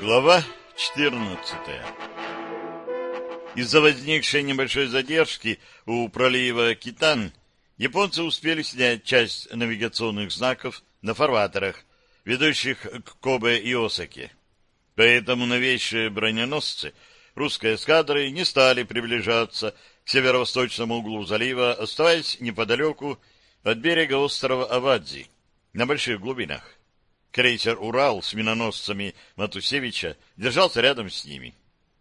Глава 14 Из-за возникшей небольшой задержки у пролива Китан японцы успели снять часть навигационных знаков на фарватерах, ведущих к Кобе и Осаке. Поэтому новейшие броненосцы русской эскадры не стали приближаться к северо-восточному углу залива, оставаясь неподалеку от берега острова Авадзи на больших глубинах. Крейсер «Урал» с миноносцами Матусевича держался рядом с ними.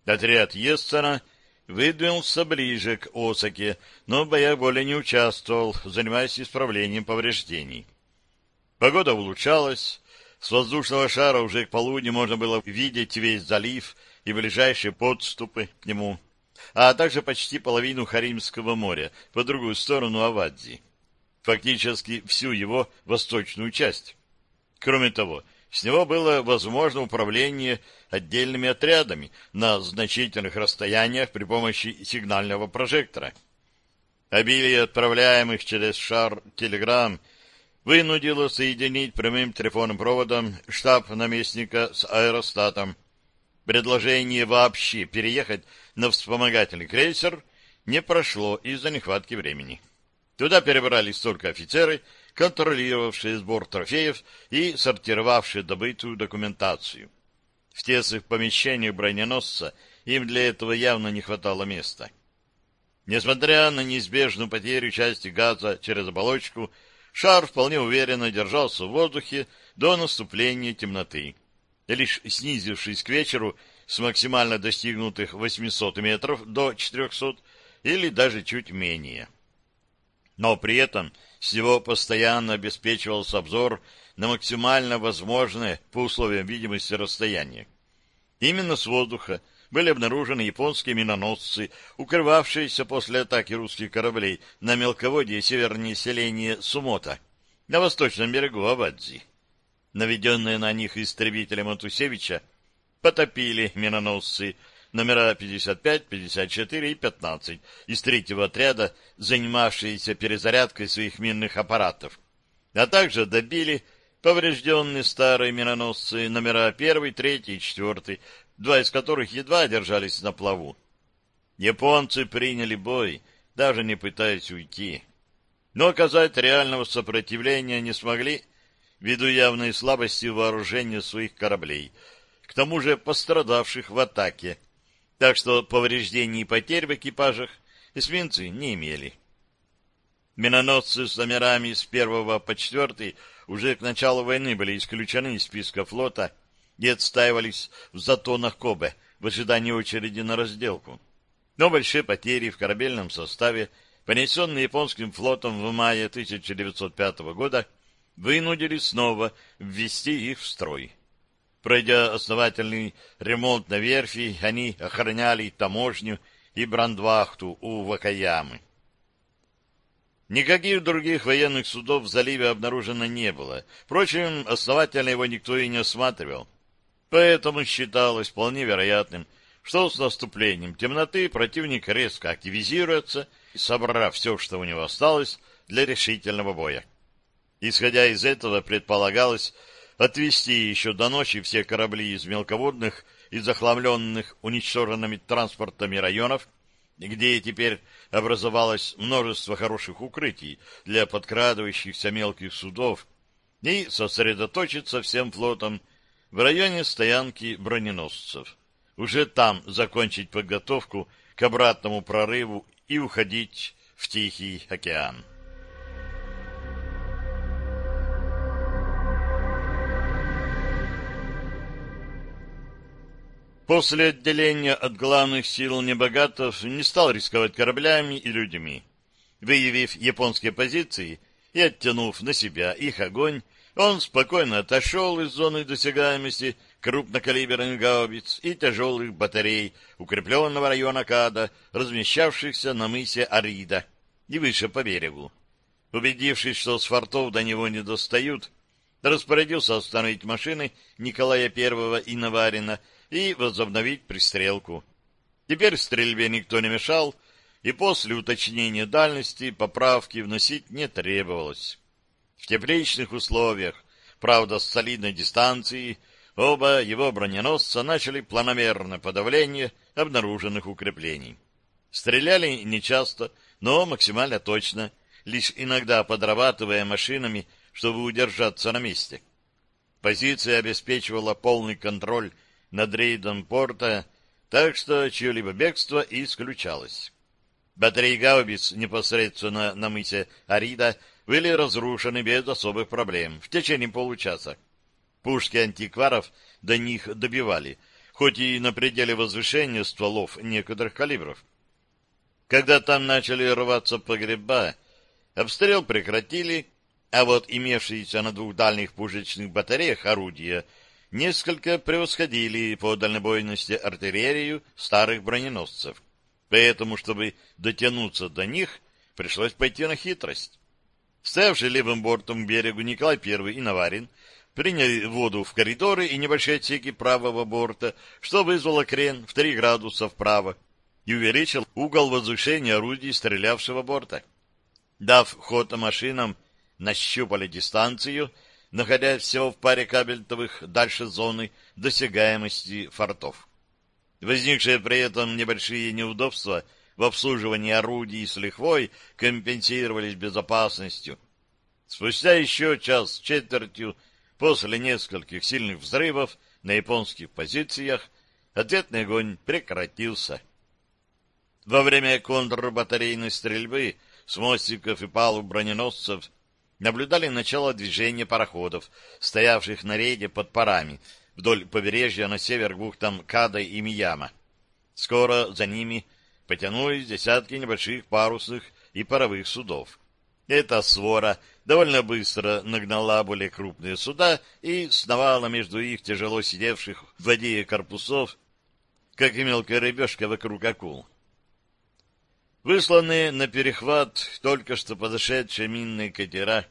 Отряд Естера выдвинулся ближе к Осаке, но в боях более не участвовал, занимаясь исправлением повреждений. Погода улучшалась, с воздушного шара уже к полудню можно было видеть весь залив и ближайшие подступы к нему, а также почти половину Харимского моря по другую сторону Авадзи, фактически всю его восточную часть. Кроме того, с него было возможно управление отдельными отрядами на значительных расстояниях при помощи сигнального прожектора. Обилие отправляемых через шар телеграмм вынудило соединить прямым телефонным проводом штаб наместника с аэростатом. Предложение вообще переехать на вспомогательный крейсер не прошло из-за нехватки времени. Туда перебрались только офицеры, контролировавшие сбор трофеев и сортировавшие добытую документацию. В тесных помещениях броненосца им для этого явно не хватало места. Несмотря на неизбежную потерю части газа через оболочку, шар вполне уверенно держался в воздухе до наступления темноты. И лишь снизившись к вечеру с максимально достигнутых 800 метров до 400 или даже чуть менее. Но при этом с него постоянно обеспечивался обзор на максимально возможное по условиям видимости расстояние. Именно с воздуха были обнаружены японские миноносцы, укрывавшиеся после атаки русских кораблей на мелководье севернее селения Сумота, на восточном берегу Авадзи. Наведенные на них истребителем Матусевича потопили миноносцы номера 55, 54 и 15 из третьего отряда, занимавшиеся перезарядкой своих минных аппаратов, а также добили поврежденные старые миноносцы номера 1, 3 и 4, два из которых едва держались на плаву. Японцы приняли бой, даже не пытаясь уйти. Но оказать реального сопротивления не смогли, ввиду явной слабости вооружения своих кораблей, к тому же пострадавших в атаке, так что повреждений и потерь в экипажах эсминцы не имели. Миноносцы с номерами с первого по четвертый уже к началу войны были исключены из списка флота и отстаивались в затонах Кобе в ожидании очереди на разделку. Но большие потери в корабельном составе, понесенные японским флотом в мае 1905 года, вынудили снова ввести их в строй. Пройдя основательный ремонт на верфи, они охраняли таможню и брандвахту у Вакаямы. Никаких других военных судов в заливе обнаружено не было. Впрочем, основательно его никто и не осматривал. Поэтому считалось вполне вероятным, что с наступлением темноты противник резко активизируется, собрав все, что у него осталось, для решительного боя. Исходя из этого, предполагалось, отвести еще до ночи все корабли из мелководных и захламленных уничтоженными транспортами районов, где теперь образовалось множество хороших укрытий для подкрадывающихся мелких судов, и сосредоточиться всем флотом в районе стоянки броненосцев. Уже там закончить подготовку к обратному прорыву и уходить в Тихий океан. После отделения от главных сил Небогатов не стал рисковать кораблями и людьми. Выявив японские позиции и оттянув на себя их огонь, он спокойно отошел из зоны досягаемости крупнокалиберных гаубиц и тяжелых батарей укрепленного района Када, размещавшихся на мысе Арида и выше по берегу. Убедившись, что с фортов до него не достают, распорядился остановить машины Николая I и Наварина и возобновить пристрелку. Теперь стрельбе никто не мешал, и после уточнения дальности поправки вносить не требовалось. В тепличных условиях, правда с солидной дистанции, оба его броненосца начали планомерное подавление обнаруженных укреплений. Стреляли нечасто, но максимально точно, лишь иногда подрабатывая машинами, чтобы удержаться на месте. Позиция обеспечивала полный контроль над рейдом порта, так что чье-либо бегство исключалось. Батареи гаубиц непосредственно на мысе Арида были разрушены без особых проблем в течение получаса. Пушки антикваров до них добивали, хоть и на пределе возвышения стволов некоторых калибров. Когда там начали рваться погреба, обстрел прекратили, а вот имевшиеся на двух дальних пушечных батареях орудия несколько превосходили по дальнобойности артиллерию старых броненосцев. Поэтому, чтобы дотянуться до них, пришлось пойти на хитрость. Стоявший левым бортом к берегу Николай I и Наварин приняли воду в коридоры и небольшие отсеки правого борта, что вызвало крен в три градуса вправо и увеличил угол возвышения орудий стрелявшего борта. Дав ход машинам, нащупали дистанцию, находясь всего в паре кабельтовых дальше зоны досягаемости фортов. Возникшие при этом небольшие неудобства — в обслуживании орудий с лихвой компенсировались безопасностью. Спустя еще час с четвертью, после нескольких сильных взрывов на японских позициях, ответный огонь прекратился. Во время контрбатарейной стрельбы с мостиков и палуб броненосцев наблюдали начало движения пароходов, стоявших на рейде под парами вдоль побережья на север к бухтам Када и Мияма. Скоро за ними потянулись десятки небольших парусных и паровых судов. Эта свора довольно быстро нагнала более крупные суда и сновала между их тяжело сидевших в воде корпусов, как и мелкая рыбешка вокруг акул. Высланные на перехват только что подошедшие минные катера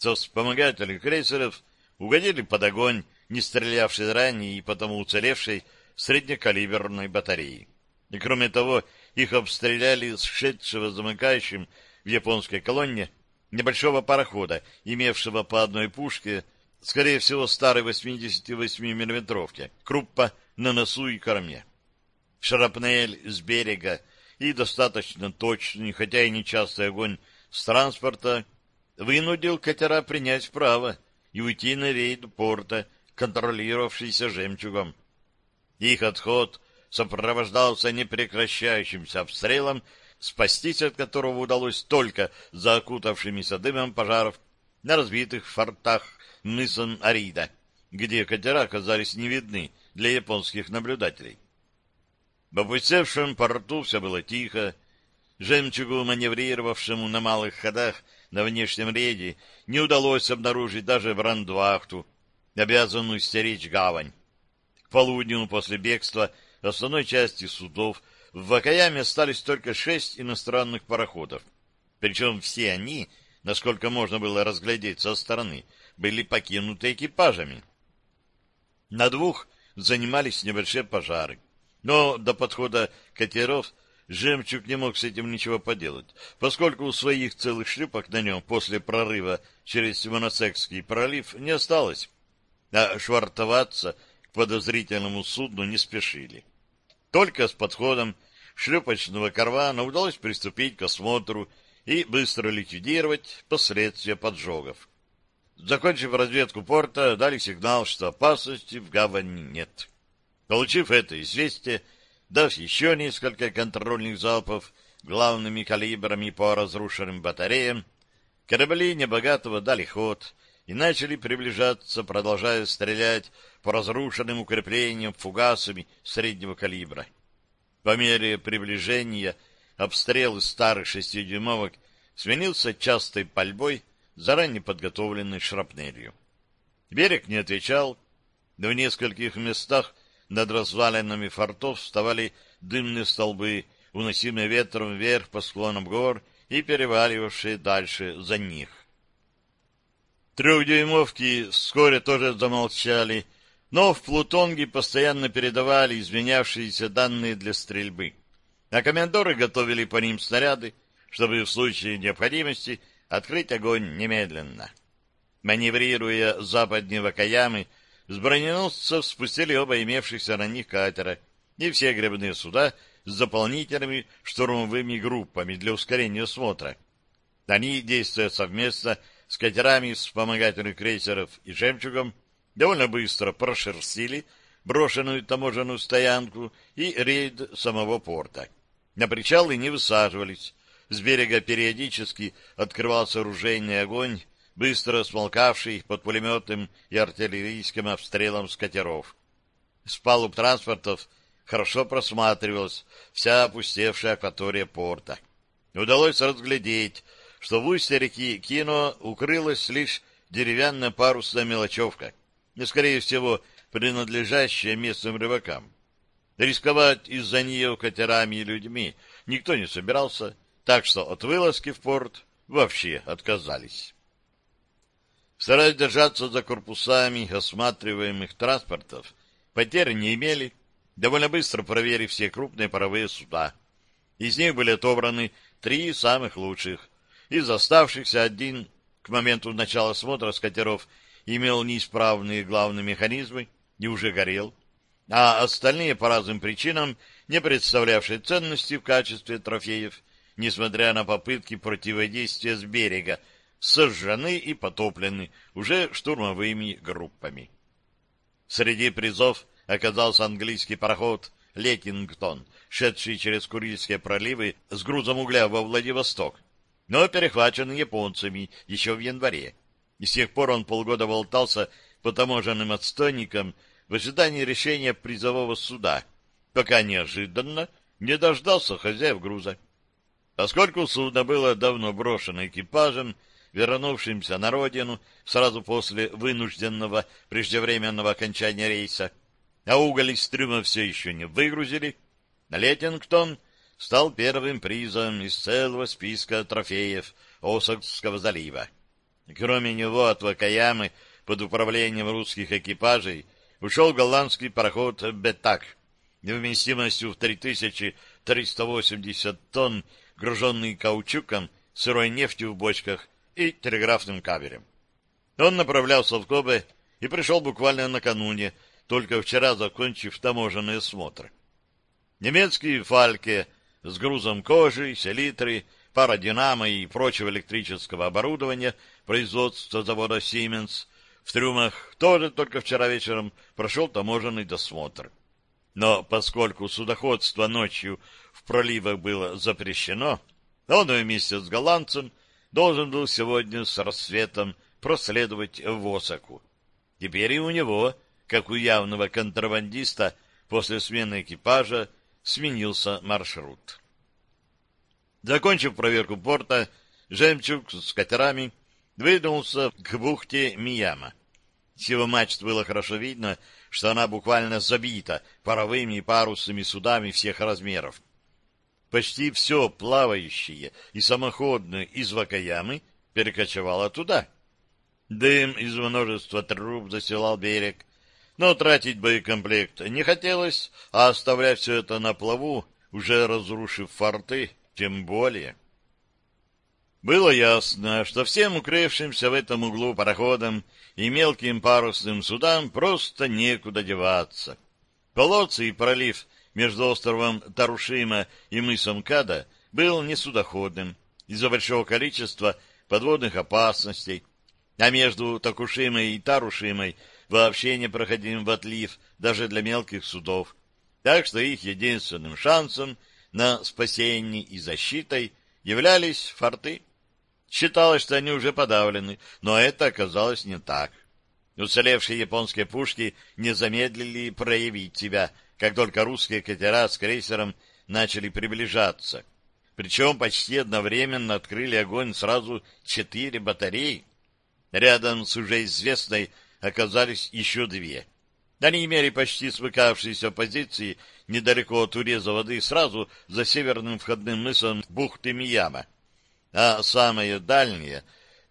со вспомогательных крейсеров угодили под огонь не стрелявшей ранее и потому уцелевшей среднекалиберной батареи. И кроме того, их обстреляли с шедшего замыкающим в японской колонне небольшого парохода, имевшего по одной пушке, скорее всего, старой 88 миллиметровки, круппа на носу и корме. Шрапнель с берега и достаточно точный, хотя и нечастый огонь с транспорта вынудил катера принять вправо и уйти на рейд порта, контролировавшийся жемчугом. Их отход сопровождался непрекращающимся обстрелом, спастись от которого удалось только за окутавшимися дымом пожаров на разбитых фортах мысом Арида, где катера оказались не видны для японских наблюдателей. В опустевшем порту все было тихо. Жемчугу, маневрировавшему на малых ходах на внешнем рейде, не удалось обнаружить даже брандвахту, обязанную стеречь гавань. К полудню после бегства основной части судов в Вакаяме остались только шесть иностранных пароходов. Причем все они, насколько можно было разглядеть со стороны, были покинуты экипажами. На двух занимались небольшие пожары. Но до подхода катеров «Жемчуг» не мог с этим ничего поделать, поскольку у своих целых шлюпок на нем после прорыва через Симоносекский пролив не осталось, а швартоваться к подозрительному судну не спешили. Только с подходом шлюпочного карвана удалось приступить к осмотру и быстро ликвидировать последствия поджогов. Закончив разведку порта, дали сигнал, что опасности в гавани нет. Получив это известие, дав еще несколько контрольных залпов главными калибрами по разрушенным батареям, корабли небогатого дали ход и начали приближаться, продолжая стрелять по разрушенным укреплениям фугасами среднего калибра. По мере приближения обстрел из старых шестидюймовок сменился частой пальбой, заранее подготовленной шрапнелью. Берег не отвечал, но в нескольких местах над развалинами фортов вставали дымные столбы, уносимые ветром вверх по склонам гор и переваливавшие дальше за них. Трехдюймовки вскоре тоже замолчали, но в Плутонге постоянно передавали изменявшиеся данные для стрельбы, а комендоры готовили по ним снаряды, чтобы в случае необходимости открыть огонь немедленно. Маневрируя западнее Вакаямы, С броненосцев спустили оба имевшихся на них катера и все гребные суда с дополнительными штурмовыми группами для ускорения осмотра. Они, действуя совместно с катерами вспомогательных крейсеров и «Жемчугом», довольно быстро прошерстили брошенную таможенную стоянку и рейд самого порта. На причалы не высаживались. С берега периодически открывался оружейный огонь, быстро смолкавший под пулеметным и артиллерийским обстрелом с катеров. С палуб транспортов хорошо просматривалась вся опустевшая акватория порта. Удалось разглядеть, что в устье реки Кино укрылась лишь деревянная парусная мелочевка, и, скорее всего, принадлежащая местным рыбакам. Рисковать из-за нее катерами и людьми никто не собирался, так что от вылазки в порт вообще отказались. Стараясь держаться за корпусами осматриваемых транспортов, потерь не имели, довольно быстро проверив все крупные паровые суда. Из них были отобраны три самых лучших. Из оставшихся один к моменту начала смотра с имел неисправные главные механизмы и уже горел, а остальные по разным причинам, не представлявшие ценности в качестве трофеев, несмотря на попытки противодействия с берега, сожжены и потоплены уже штурмовыми группами. Среди призов оказался английский пароход «Леттингтон», шедший через Курильские проливы с грузом угля во Владивосток, но перехвачен японцами еще в январе. И с тех пор он полгода болтался по таможенным отстойникам в ожидании решения призового суда, пока неожиданно не дождался хозяев груза. Поскольку судно было давно брошено экипажем, вернувшимся на родину сразу после вынужденного преждевременного окончания рейса, а уголь из трюма все еще не выгрузили, Леттингтон стал первым призом из целого списка трофеев Осокского залива. Кроме него от Вакаямы под управлением русских экипажей ушел голландский пароход «Бетак» вместимостью в 3380 тонн, груженный каучуком, сырой нефтью в бочках и телеграфным кабелем. Он направлялся в Кобе и пришел буквально накануне, только вчера закончив таможенный осмотр. Немецкие «Фальке» с грузом кожи, селитры, пара динамо и прочего электрического оборудования производства завода «Сименс» в трюмах тоже только вчера вечером прошел таможенный досмотр. Но поскольку судоходство ночью в проливах было запрещено, он вместе с голландцем должен был сегодня с рассветом проследовать в Осаку. Теперь и у него, как у явного контрабандиста, после смены экипажа сменился маршрут. Закончив проверку порта, «Жемчуг» с катерами выдвинулся к бухте Мияма. С его мачт было хорошо видно, что она буквально забита паровыми и парусными судами всех размеров. Почти все плавающее и самоходное из Вакаямы перекочевало туда. Дым из множества труб заселал берег, но тратить боекомплект не хотелось, а оставлять все это на плаву, уже разрушив форты, тем более. Было ясно, что всем укрывшимся в этом углу пароходам и мелким парусным судам просто некуда деваться. Полоцы и пролив между островом Тарушима и мысом Када был несудоходным из-за большого количества подводных опасностей, а между Такушимой и Тарушимой вообще непроходим в отлив даже для мелких судов, так что их единственным шансом на спасение и защитой являлись форты. Считалось, что они уже подавлены, но это оказалось не так. Уцелевшие японские пушки не замедлили проявить себя — как только русские катера с крейсером начали приближаться. Причем почти одновременно открыли огонь сразу четыре батареи. Рядом с уже известной оказались еще две. Они имели почти смыкавшиеся позиции недалеко от уреза воды сразу за северным входным мысом бухты Мияма. А самое дальнее,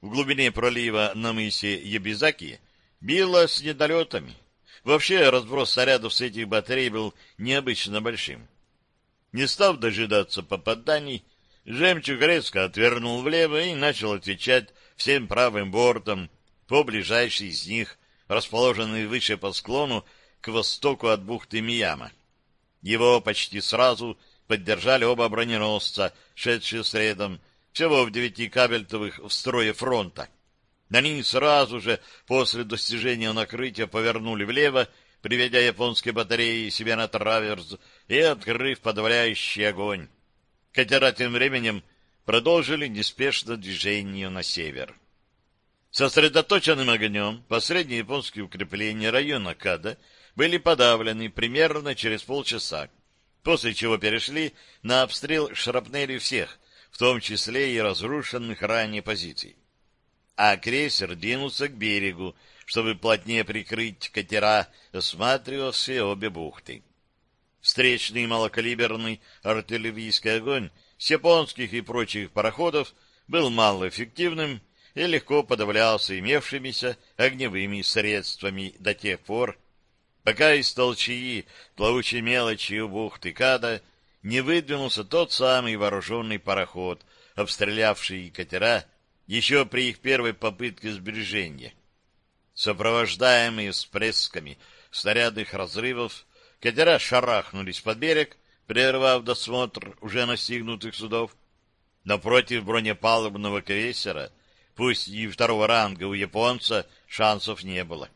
в глубине пролива на мысе Ябизаки, било с недолетами. Вообще разброс снарядов с этих батарей был необычно большим. Не став дожидаться попаданий, жемчуг резко отвернул влево и начал отвечать всем правым бортом по ближайшей из них расположенный выше по склону к востоку от бухты Мияма. Его почти сразу поддержали оба броненосца, шедшие следом, всего в девяти кабельтовых в строе фронта. Они сразу же после достижения накрытия повернули влево, приведя японские батареи себе на траверс и открыв подавляющий огонь. Катера тем временем продолжили неспешно движение на север. Сосредоточенным огнем последние японские укрепления района Када были подавлены примерно через полчаса, после чего перешли на обстрел шрапнелью всех, в том числе и разрушенных ранее позиций. А крейсер двинулся к берегу, чтобы плотнее прикрыть катера, осматривавшие обе бухты. Встречный малокалиберный артиллерийский огонь с японских и прочих пароходов был малоэффективным и легко подавлялся имевшимися огневыми средствами до тех пор, пока из толчии плавучей мелочи у бухты Када не выдвинулся тот самый вооруженный пароход, обстрелявший катера еще при их первой попытке сбережения. Сопровождаемые всплесками снарядных разрывов, катера шарахнулись под берег, прервав досмотр уже настигнутых судов. Напротив бронепалубного крейсера, пусть и второго ранга у японца, шансов не было.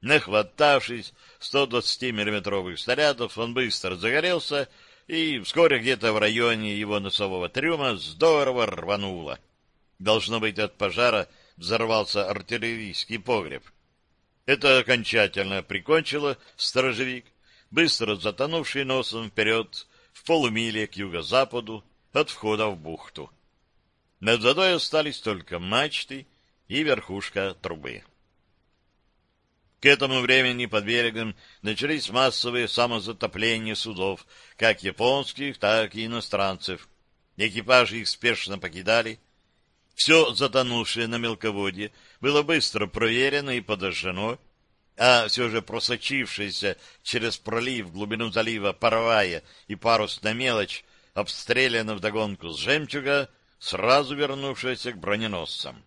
Нахватавшись 120 миллиметровых снарядов, он быстро загорелся, и вскоре где-то в районе его носового трюма здорово рвануло. Должно быть, от пожара взорвался артиллерийский погреб. Это окончательно прикончило сторожевик, быстро затонувший носом вперед в полумиле к юго-западу от входа в бухту. Над водой остались только мачты и верхушка трубы. К этому времени под берегом начались массовые самозатопления судов, как японских, так и иностранцев. Экипажи их спешно покидали. Все затонувшее на мелководье было быстро проверено и подожжено, а все же просочившаяся через пролив глубину залива паровая и парусная мелочь обстреляна вдогонку с жемчуга, сразу вернувшаяся к броненосцам.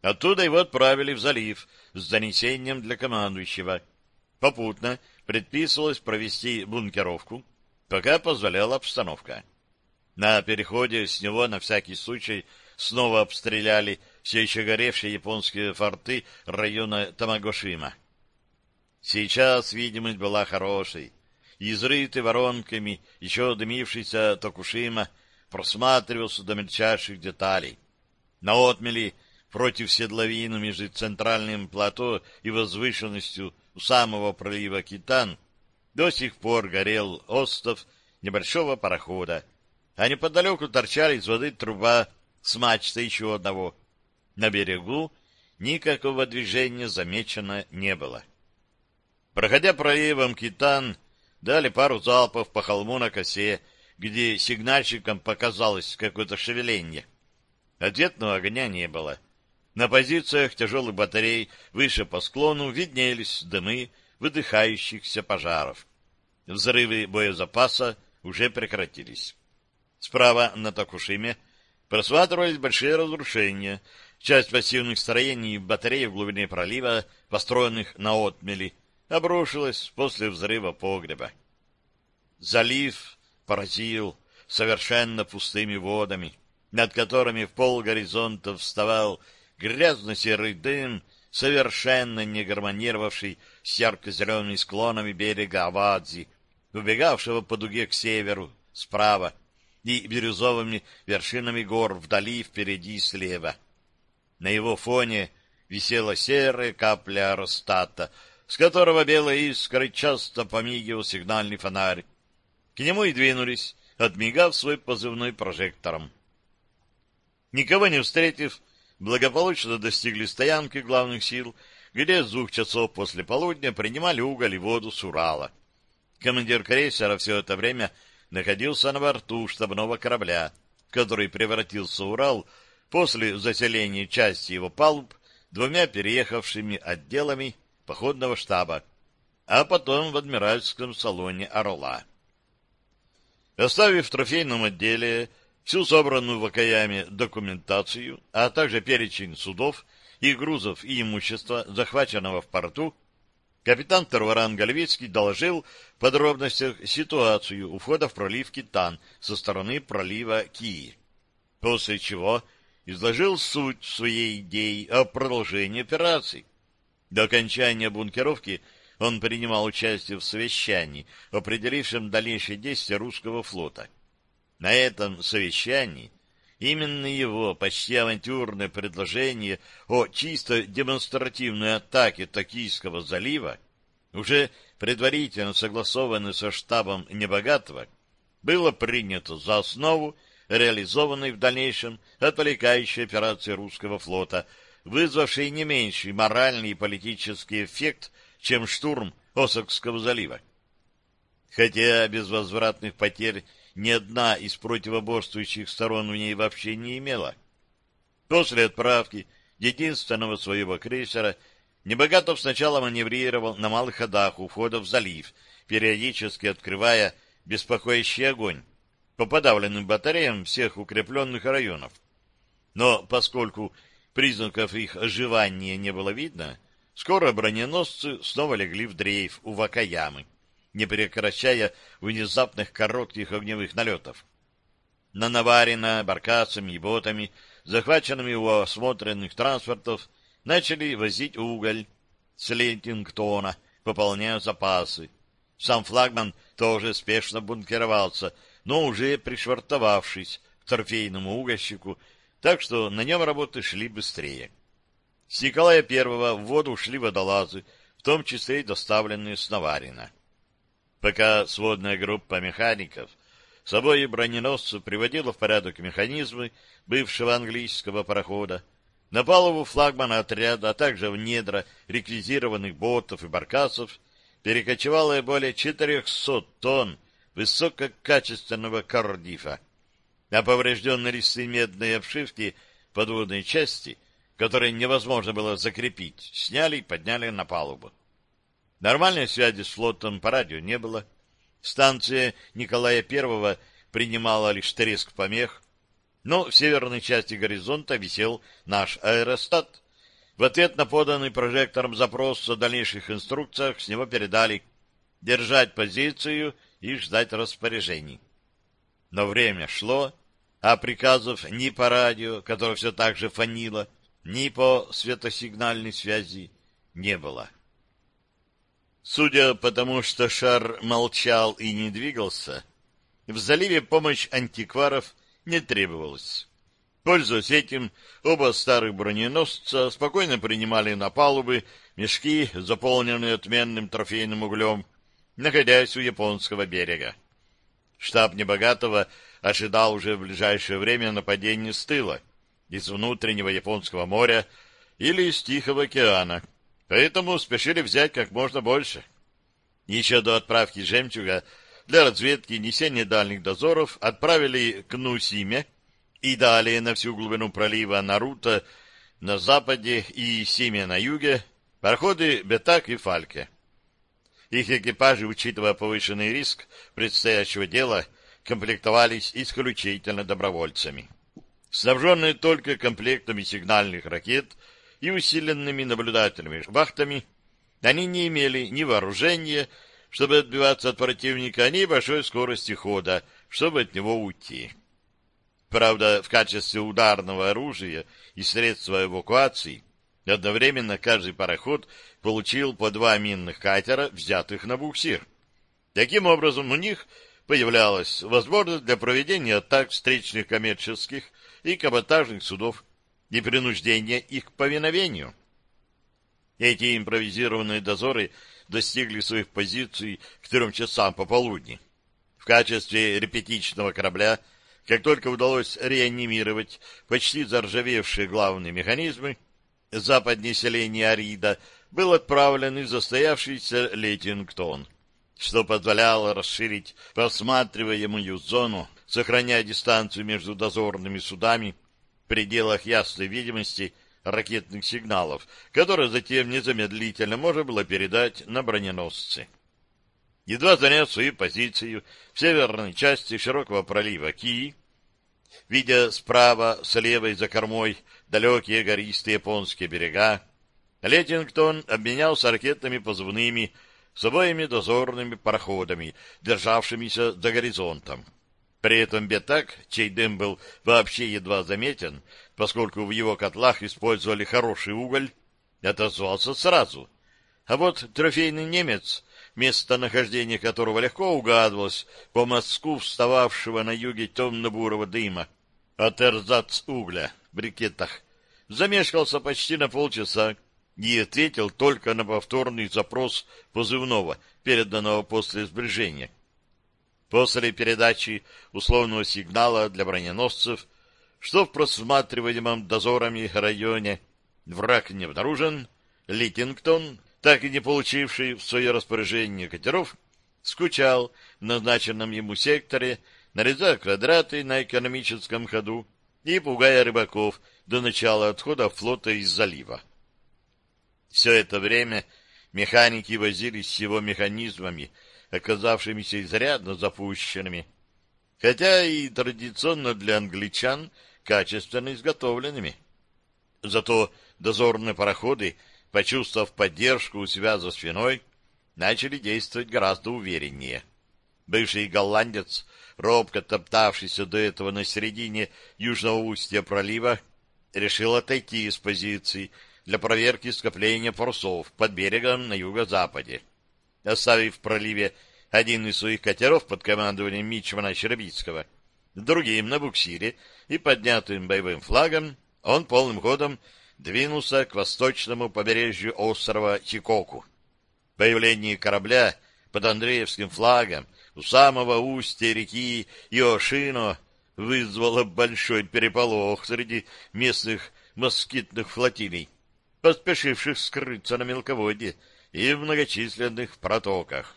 Оттуда его отправили в залив с донесением для командующего. Попутно предписывалось провести бункеровку, пока позволяла обстановка. На переходе с него на всякий случай снова обстреляли все еще горевшие японские форты района Тамагошима. Сейчас видимость была хорошей. Изрытый воронками еще дымившийся Токушима просматривался до мельчайших деталей. На отмели против седловины между центральным плато и возвышенностью у самого пролива Китан до сих пор горел остов небольшого парохода, а неподалеку торчали из воды труба с мачтой еще одного. На берегу никакого движения замечено не было. Проходя проливом Китан, дали пару залпов по холму на косе, где сигнальщикам показалось какое-то шевеление. Ответного огня не было. На позициях тяжелых батарей выше по склону виднелись дымы выдыхающихся пожаров. Взрывы боезапаса уже прекратились. Справа на Токушиме просматривались большие разрушения. Часть пассивных строений батареи в глубине пролива, построенных на отмели, обрушилась после взрыва погреба. Залив поразил совершенно пустыми водами, над которыми в пол горизонта вставал грязно-серый дым, совершенно не гармонировавший с ярко-зелеными склонами берега Авадзи, убегавшего по дуге к северу, справа, и бирюзовыми вершинами гор вдали, впереди и слева. На его фоне висела серая капля аэростата, с которого белой искрой часто помигивал сигнальный фонарь. К нему и двинулись, отмигав свой позывной прожектором. Никого не встретив, благополучно достигли стоянки главных сил, где с двух часов после полудня принимали уголь и воду с Урала. Командир крейсера все это время находился на борту штабного корабля, который превратился в Урал после заселения части его палуб двумя переехавшими отделами походного штаба, а потом в адмиральском салоне «Орла». Оставив в трофейном отделе всю собранную в Окаяме документацию, а также перечень судов и грузов и имущества, захваченного в порту, капитан второго ранга Левицкий доложил в подробностях ситуацию у входа в пролив Китан со стороны пролива Кии, после чего изложил суть своей идеи о продолжении операции. До окончания бункеровки он принимал участие в совещании, определившем дальнейшие действия русского флота. На этом совещании именно его почти авантюрное предложение о чисто демонстративной атаке Токийского залива, уже предварительно согласованное со штабом Небогатого, было принято за основу реализованной в дальнейшем отвлекающей операции русского флота, вызвавшей не меньший моральный и политический эффект, чем штурм Осокского залива. Хотя без возвратных потерь ни одна из противоборствующих сторон в ней вообще не имела. После отправки единственного своего крейсера Небогатов сначала маневрировал на малых ходах у входа в залив, периодически открывая беспокоящий огонь по подавленным батареям всех укрепленных районов. Но поскольку признаков их оживания не было видно, скоро броненосцы снова легли в дрейф у Вакаямы, не прекращая внезапных коротких огневых налетов. На Наварина баркасами и ботами, захваченными у осмотренных транспортов, начали возить уголь с Лентингтона, пополняя запасы. Сам флагман тоже спешно бункеровался, но уже пришвартовавшись к торфейному угольщику, так что на нем работы шли быстрее. С Николая Первого в воду шли водолазы, в том числе и доставленные с Наварина. Пока сводная группа механиков с обои броненосцев приводила в порядок механизмы бывшего английского парохода, на палубу флагмана отряда, а также в недра реквизированных ботов и баркасов перекочевало более 400 тонн высококачественного кардифа, а поврежденные листы медной обшивки подводной части, которые невозможно было закрепить, сняли и подняли на палубу. Нормальной связи с флотом по радио не было. Станция Николая I принимала лишь треск помех, но в северной части горизонта висел наш аэростат. В ответ на поданный прожектором запрос о дальнейших инструкциях с него передали держать позицию и ждать распоряжений. Но время шло, а приказов ни по радио, которое все так же фонило, ни по светосигнальной связи не было. Судя по тому, что шар молчал и не двигался, в заливе помощь антикваров не требовалась. Пользуясь этим, оба старых броненосца спокойно принимали на палубы мешки, заполненные отменным трофейным углем, находясь у японского берега. Штаб Небогатого ожидал уже в ближайшее время нападения с тыла, из внутреннего Японского моря или из Тихого океана, поэтому спешили взять как можно больше. Еще до отправки «Жемчуга» для разведки несения дальних дозоров отправили к Нусиме и далее на всю глубину пролива Наруто на западе и Симе на юге пароходы «Бетак» и «Фальке». Их экипажи, учитывая повышенный риск предстоящего дела, комплектовались исключительно добровольцами. Снабженные только комплектами сигнальных ракет и усиленными наблюдательными вахтами, они не имели ни вооружения, чтобы отбиваться от противника, ни большой скорости хода, чтобы от него уйти. Правда, в качестве ударного оружия и средства эвакуации одновременно каждый пароход получил по два минных катера, взятых на буксир. Таким образом, у них появлялась возможность для проведения атак встречных коммерческих и каботажных судов и принуждения их к повиновению. Эти импровизированные дозоры достигли своих позиций к трем часам пополудни. В качестве репетичного корабля, как только удалось реанимировать почти заржавевшие главные механизмы, западнее селения Арида был отправлен и застоявшийся Лейтингтон, что позволяло расширить просматриваемую зону, сохраняя дистанцию между дозорными судами пределах ясной видимости ракетных сигналов, которые затем незамедлительно можно было передать на броненосцы. Едва заняв свою позицию в северной части широкого пролива Кии, видя справа, слева и за кормой далекие гористые японские берега, Леттингтон обменялся ракетными позывными с обоими дозорными пароходами, державшимися за горизонтом. При этом Бетак, чей дым был вообще едва заметен, поскольку в его котлах использовали хороший уголь, отозвался сразу. А вот трофейный немец, местонахождение которого легко угадывалось по мазку встававшего на юге темно-бурого дыма от эрзац угля в брикетах, замешкался почти на полчаса и ответил только на повторный запрос позывного, переданного после сближения. После передачи условного сигнала для броненосцев, что в просматриваемом дозорами районе враг не обнаружен, Литингтон, так и не получивший в свое распоряжение катеров, скучал в назначенном ему секторе, нарезая квадраты на экономическом ходу и пугая рыбаков до начала отхода флота из залива. Все это время механики возились с его механизмами, оказавшимися изрядно запущенными, хотя и традиционно для англичан качественно изготовленными. Зато дозорные пароходы, почувствовав поддержку у себя за спиной, начали действовать гораздо увереннее. Бывший голландец, робко топтавшийся до этого на середине южного устья пролива, решил отойти из позиции для проверки скопления парусов под берегом на юго-западе оставив в проливе один из своих катеров под командованием Мичмана Щербицкого, другим на буксире и поднятым боевым флагом, он полным ходом двинулся к восточному побережью острова Чикоку. Появление корабля под Андреевским флагом у самого устья реки Иошино вызвало большой переполох среди местных москитных флотилий, поспешивших скрыться на мелководье, и в многочисленных протоках.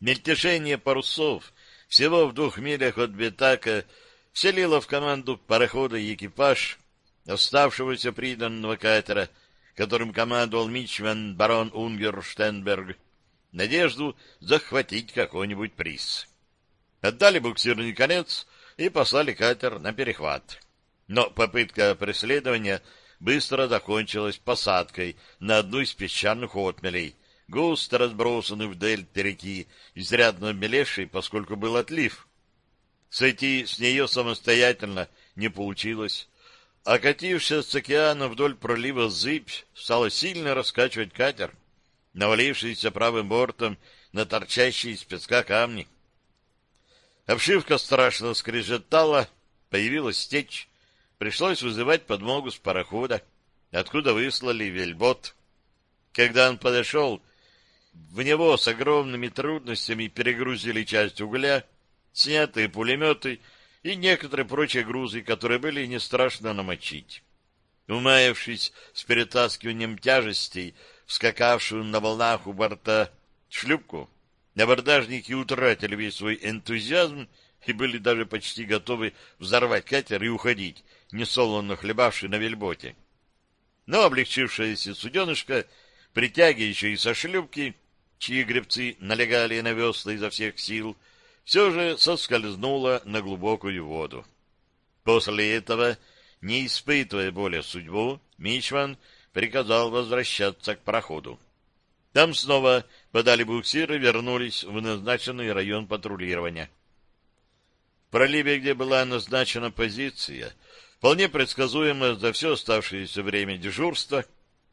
Мельтешение парусов всего в двух милях от Бетака вселило в команду парохода и экипаж оставшегося приданного катера, которым командовал мичман барон Унгер Штенберг, надежду захватить какой-нибудь приз. Отдали буксирный конец и послали катер на перехват. Но попытка преследования — быстро закончилась посадкой на одну из песчаных отмелей, густо разбросанных в дельте реки, изрядно обмелевшей, поскольку был отлив. Сойти с нее самостоятельно не получилось, а катившись с океана вдоль пролива зыбь стала сильно раскачивать катер, навалившийся правым бортом на торчащие из песка камни. Обшивка страшно скрежетала, появилась течь, Пришлось вызывать подмогу с парохода, откуда выслали вельбот. Когда он подошел, в него с огромными трудностями перегрузили часть угля, снятые пулеметы и некоторые прочие грузы, которые были не страшно намочить. Умаявшись с перетаскиванием тяжестей, вскакавшую на волнах у борта шлюпку, абордажники утратили весь свой энтузиазм и были даже почти готовы взорвать катер и уходить, несолоно хлебавший на вельботе. Но облегчившаяся суденышко, притягивая еще и со шлюпки, чьи гребцы налегали на весла изо всех сил, все же соскользнула на глубокую воду. После этого, не испытывая более судьбу, Мичман приказал возвращаться к проходу. Там снова подали буксиры и вернулись в назначенный район патрулирования. В проливе, где была назначена позиция, вполне предсказуемо за все оставшееся время дежурства,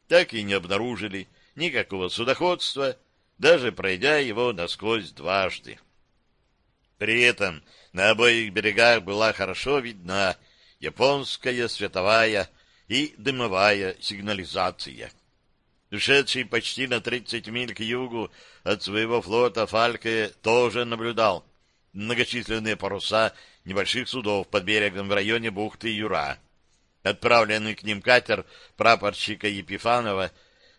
так и не обнаружили никакого судоходства, даже пройдя его насквозь дважды. При этом на обоих берегах была хорошо видна японская световая и дымовая сигнализация. Ушедший почти на 30 миль к югу от своего флота Фальке тоже наблюдал многочисленные паруса небольших судов под берегом в районе бухты Юра. Отправленный к ним катер прапорщика Епифанова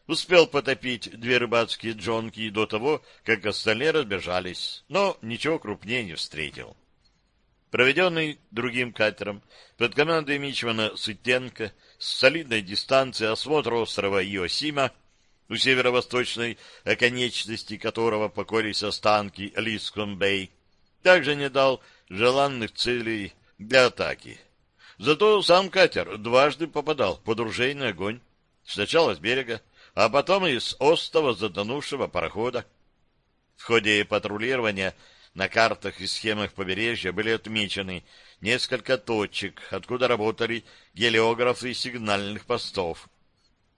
успел потопить две рыбацкие джонки до того, как остальные разбежались, но ничего крупнее не встретил. Проведенный другим катером под командой Мичмана Сытенко с солидной дистанции осмотр острова Иосима, у северо-восточной оконечности которого покорились останки Лиском-Бэй, также не дал желанных целей для атаки. Зато сам катер дважды попадал под ружейный огонь. Сначала с берега, а потом и с остова затонувшего парохода. В ходе патрулирования на картах и схемах побережья были отмечены несколько точек, откуда работали гелиографы сигнальных постов.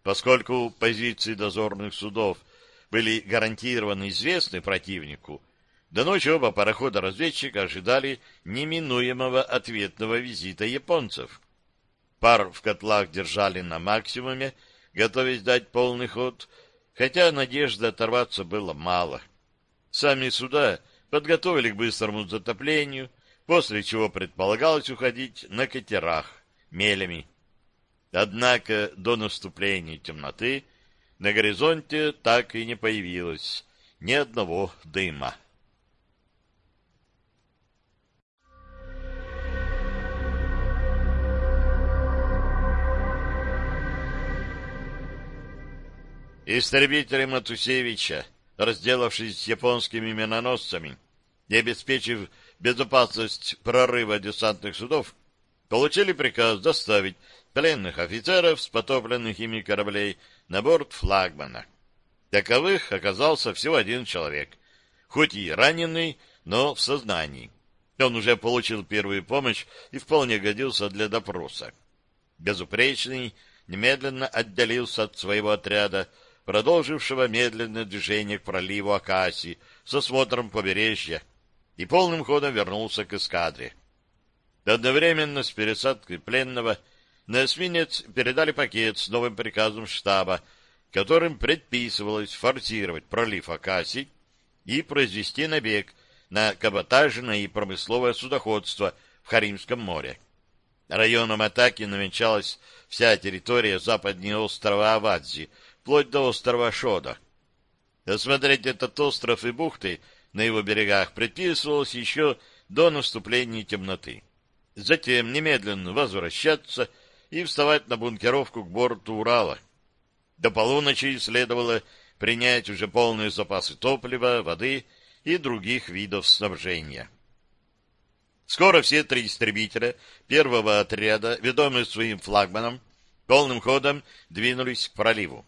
Поскольку позиции дозорных судов были гарантированно известны противнику, до ночи оба парохода-разведчика ожидали неминуемого ответного визита японцев. Пар в котлах держали на максимуме, готовясь дать полный ход, хотя надежды оторваться было мало. Сами суда подготовили к быстрому затоплению, после чего предполагалось уходить на катерах, мелями. Однако до наступления темноты на горизонте так и не появилось ни одного дыма. Истребители Матусевича, разделавшись с японскими миноносцами и обеспечив безопасность прорыва десантных судов, получили приказ доставить пленных офицеров с потопленных ими кораблей на борт флагмана. Таковых оказался всего один человек, хоть и раненый, но в сознании. Он уже получил первую помощь и вполне годился для допроса. Безупречный немедленно отделился от своего отряда, продолжившего медленное движение к проливу Акаси с осмотром побережья, и полным ходом вернулся к эскадре. Одновременно с пересадкой пленного на эсминец передали пакет с новым приказом штаба, которым предписывалось форсировать пролив Акаси и произвести набег на каботажное и промысловое судоходство в Харимском море. Районом атаки намечалась вся территория западнее острова Авадзи — вплоть до острова Шода. Осмотреть этот остров и бухты на его берегах предписывалось еще до наступления темноты. Затем немедленно возвращаться и вставать на бункеровку к борту Урала. До полуночи следовало принять уже полные запасы топлива, воды и других видов снабжения. Скоро все три истребителя первого отряда, ведомые своим флагманом, полным ходом двинулись к проливу.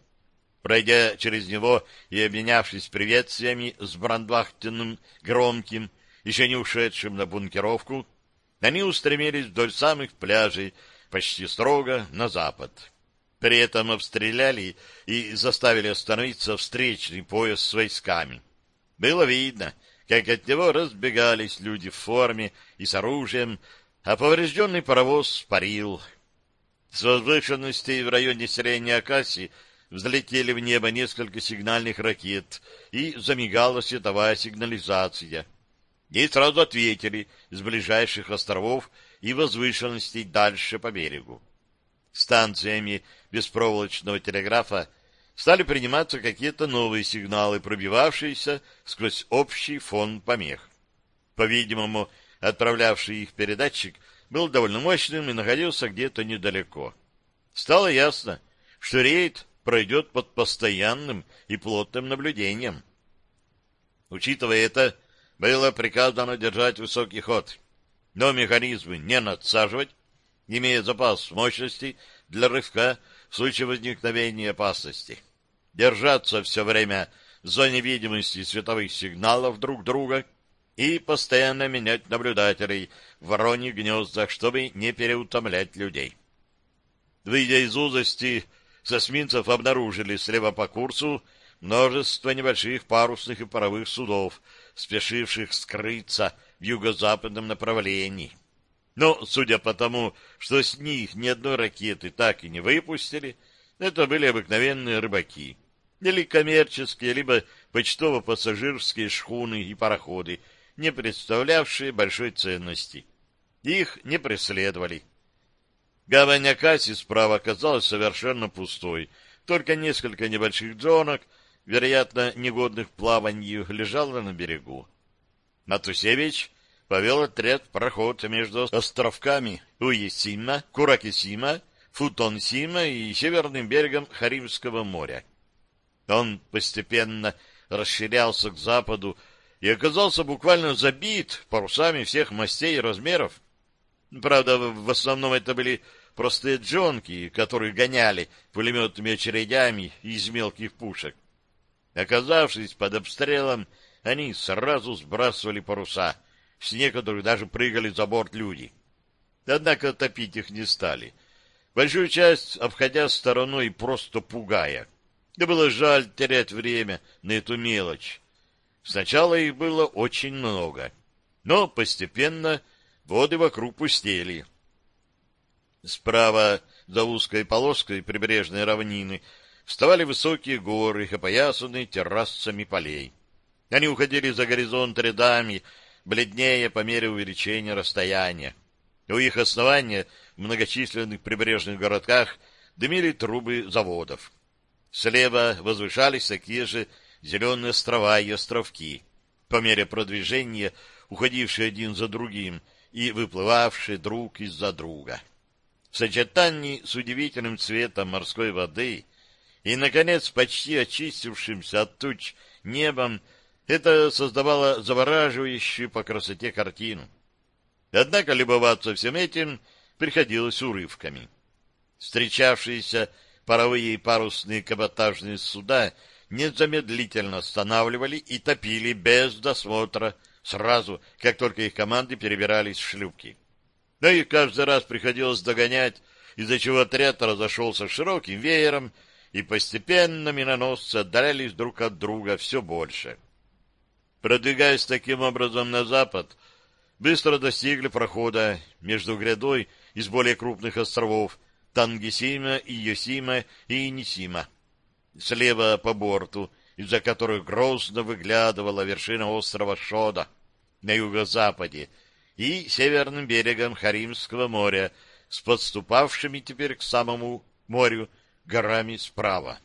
Пройдя через него и обменявшись приветствиями с Брандвахтенным, громким, еще не ушедшим на бункеровку, они устремились вдоль самых пляжей, почти строго на запад. При этом обстреляли и заставили остановиться встречный пояс с войсками. Было видно, как от него разбегались люди в форме и с оружием, а поврежденный паровоз парил. С возвышенностей в районе селения Акаси взлетели в небо несколько сигнальных ракет, и замигала световая сигнализация. Ей сразу ответили с ближайших островов и возвышенностей дальше по берегу. Станциями беспроволочного телеграфа стали приниматься какие-то новые сигналы, пробивавшиеся сквозь общий фон помех. По-видимому, отправлявший их передатчик был довольно мощным и находился где-то недалеко. Стало ясно, что рейд пройдет под постоянным и плотным наблюдением. Учитывая это, было приказано держать высокий ход, но механизмы не надсаживать, имея запас мощности для рывка в случае возникновения опасности. Держаться все время в зоне видимости световых сигналов друг друга и постоянно менять наблюдателей в вороньих гнездах, чтобы не переутомлять людей. Выйдя из узости, с эсминцев обнаружили слева по курсу множество небольших парусных и паровых судов, спешивших скрыться в юго-западном направлении. Но, судя по тому, что с них ни одной ракеты так и не выпустили, это были обыкновенные рыбаки, или коммерческие, либо почтово-пассажирские шхуны и пароходы, не представлявшие большой ценности. Их не преследовали. Гавань Акаси справа оказалась совершенно пустой. Только несколько небольших джонок, вероятно, негодных к плаванию, лежало на берегу. Матусевич повел отряд в проход между островками Уесима, Куракисима, Футонсима и северным берегом Харимского моря. Он постепенно расширялся к западу и оказался буквально забит парусами всех мастей и размеров. Правда, в основном это были простые джонки, которых гоняли пулеметными очередями из мелких пушек. Оказавшись под обстрелом, они сразу сбрасывали паруса, с некоторых даже прыгали за борт люди. Однако топить их не стали. Большую часть обходя стороной и просто пугая. Да было жаль терять время на эту мелочь. Сначала их было очень много, но постепенно воды вокруг пустели. Справа за узкой полоской прибрежной равнины вставали высокие горы, опоясанные террасами полей. Они уходили за горизонт рядами, бледнее по мере увеличения расстояния. У их основания в многочисленных прибрежных городках дымили трубы заводов. Слева возвышались такие же зеленые острова и островки, по мере продвижения уходившие один за другим и выплывавшие друг из-за друга. В сочетании с удивительным цветом морской воды и, наконец, почти очистившимся от туч небом, это создавало завораживающую по красоте картину. Однако любоваться всем этим приходилось урывками. Встречавшиеся паровые и парусные каботажные суда незамедлительно останавливали и топили без досмотра сразу, как только их команды перебирались в шлюпки. Но их каждый раз приходилось догонять, из-за чего отряд разошелся широким веером, и постепенно миноносцы отдалялись друг от друга все больше. Продвигаясь таким образом на запад, быстро достигли прохода между грядой из более крупных островов, Тангисима, Иосима и Нисима. Слева по борту, из-за которых грозно выглядывала вершина острова Шода на юго-западе и северным берегом Харимского моря с подступавшими теперь к самому морю горами справа.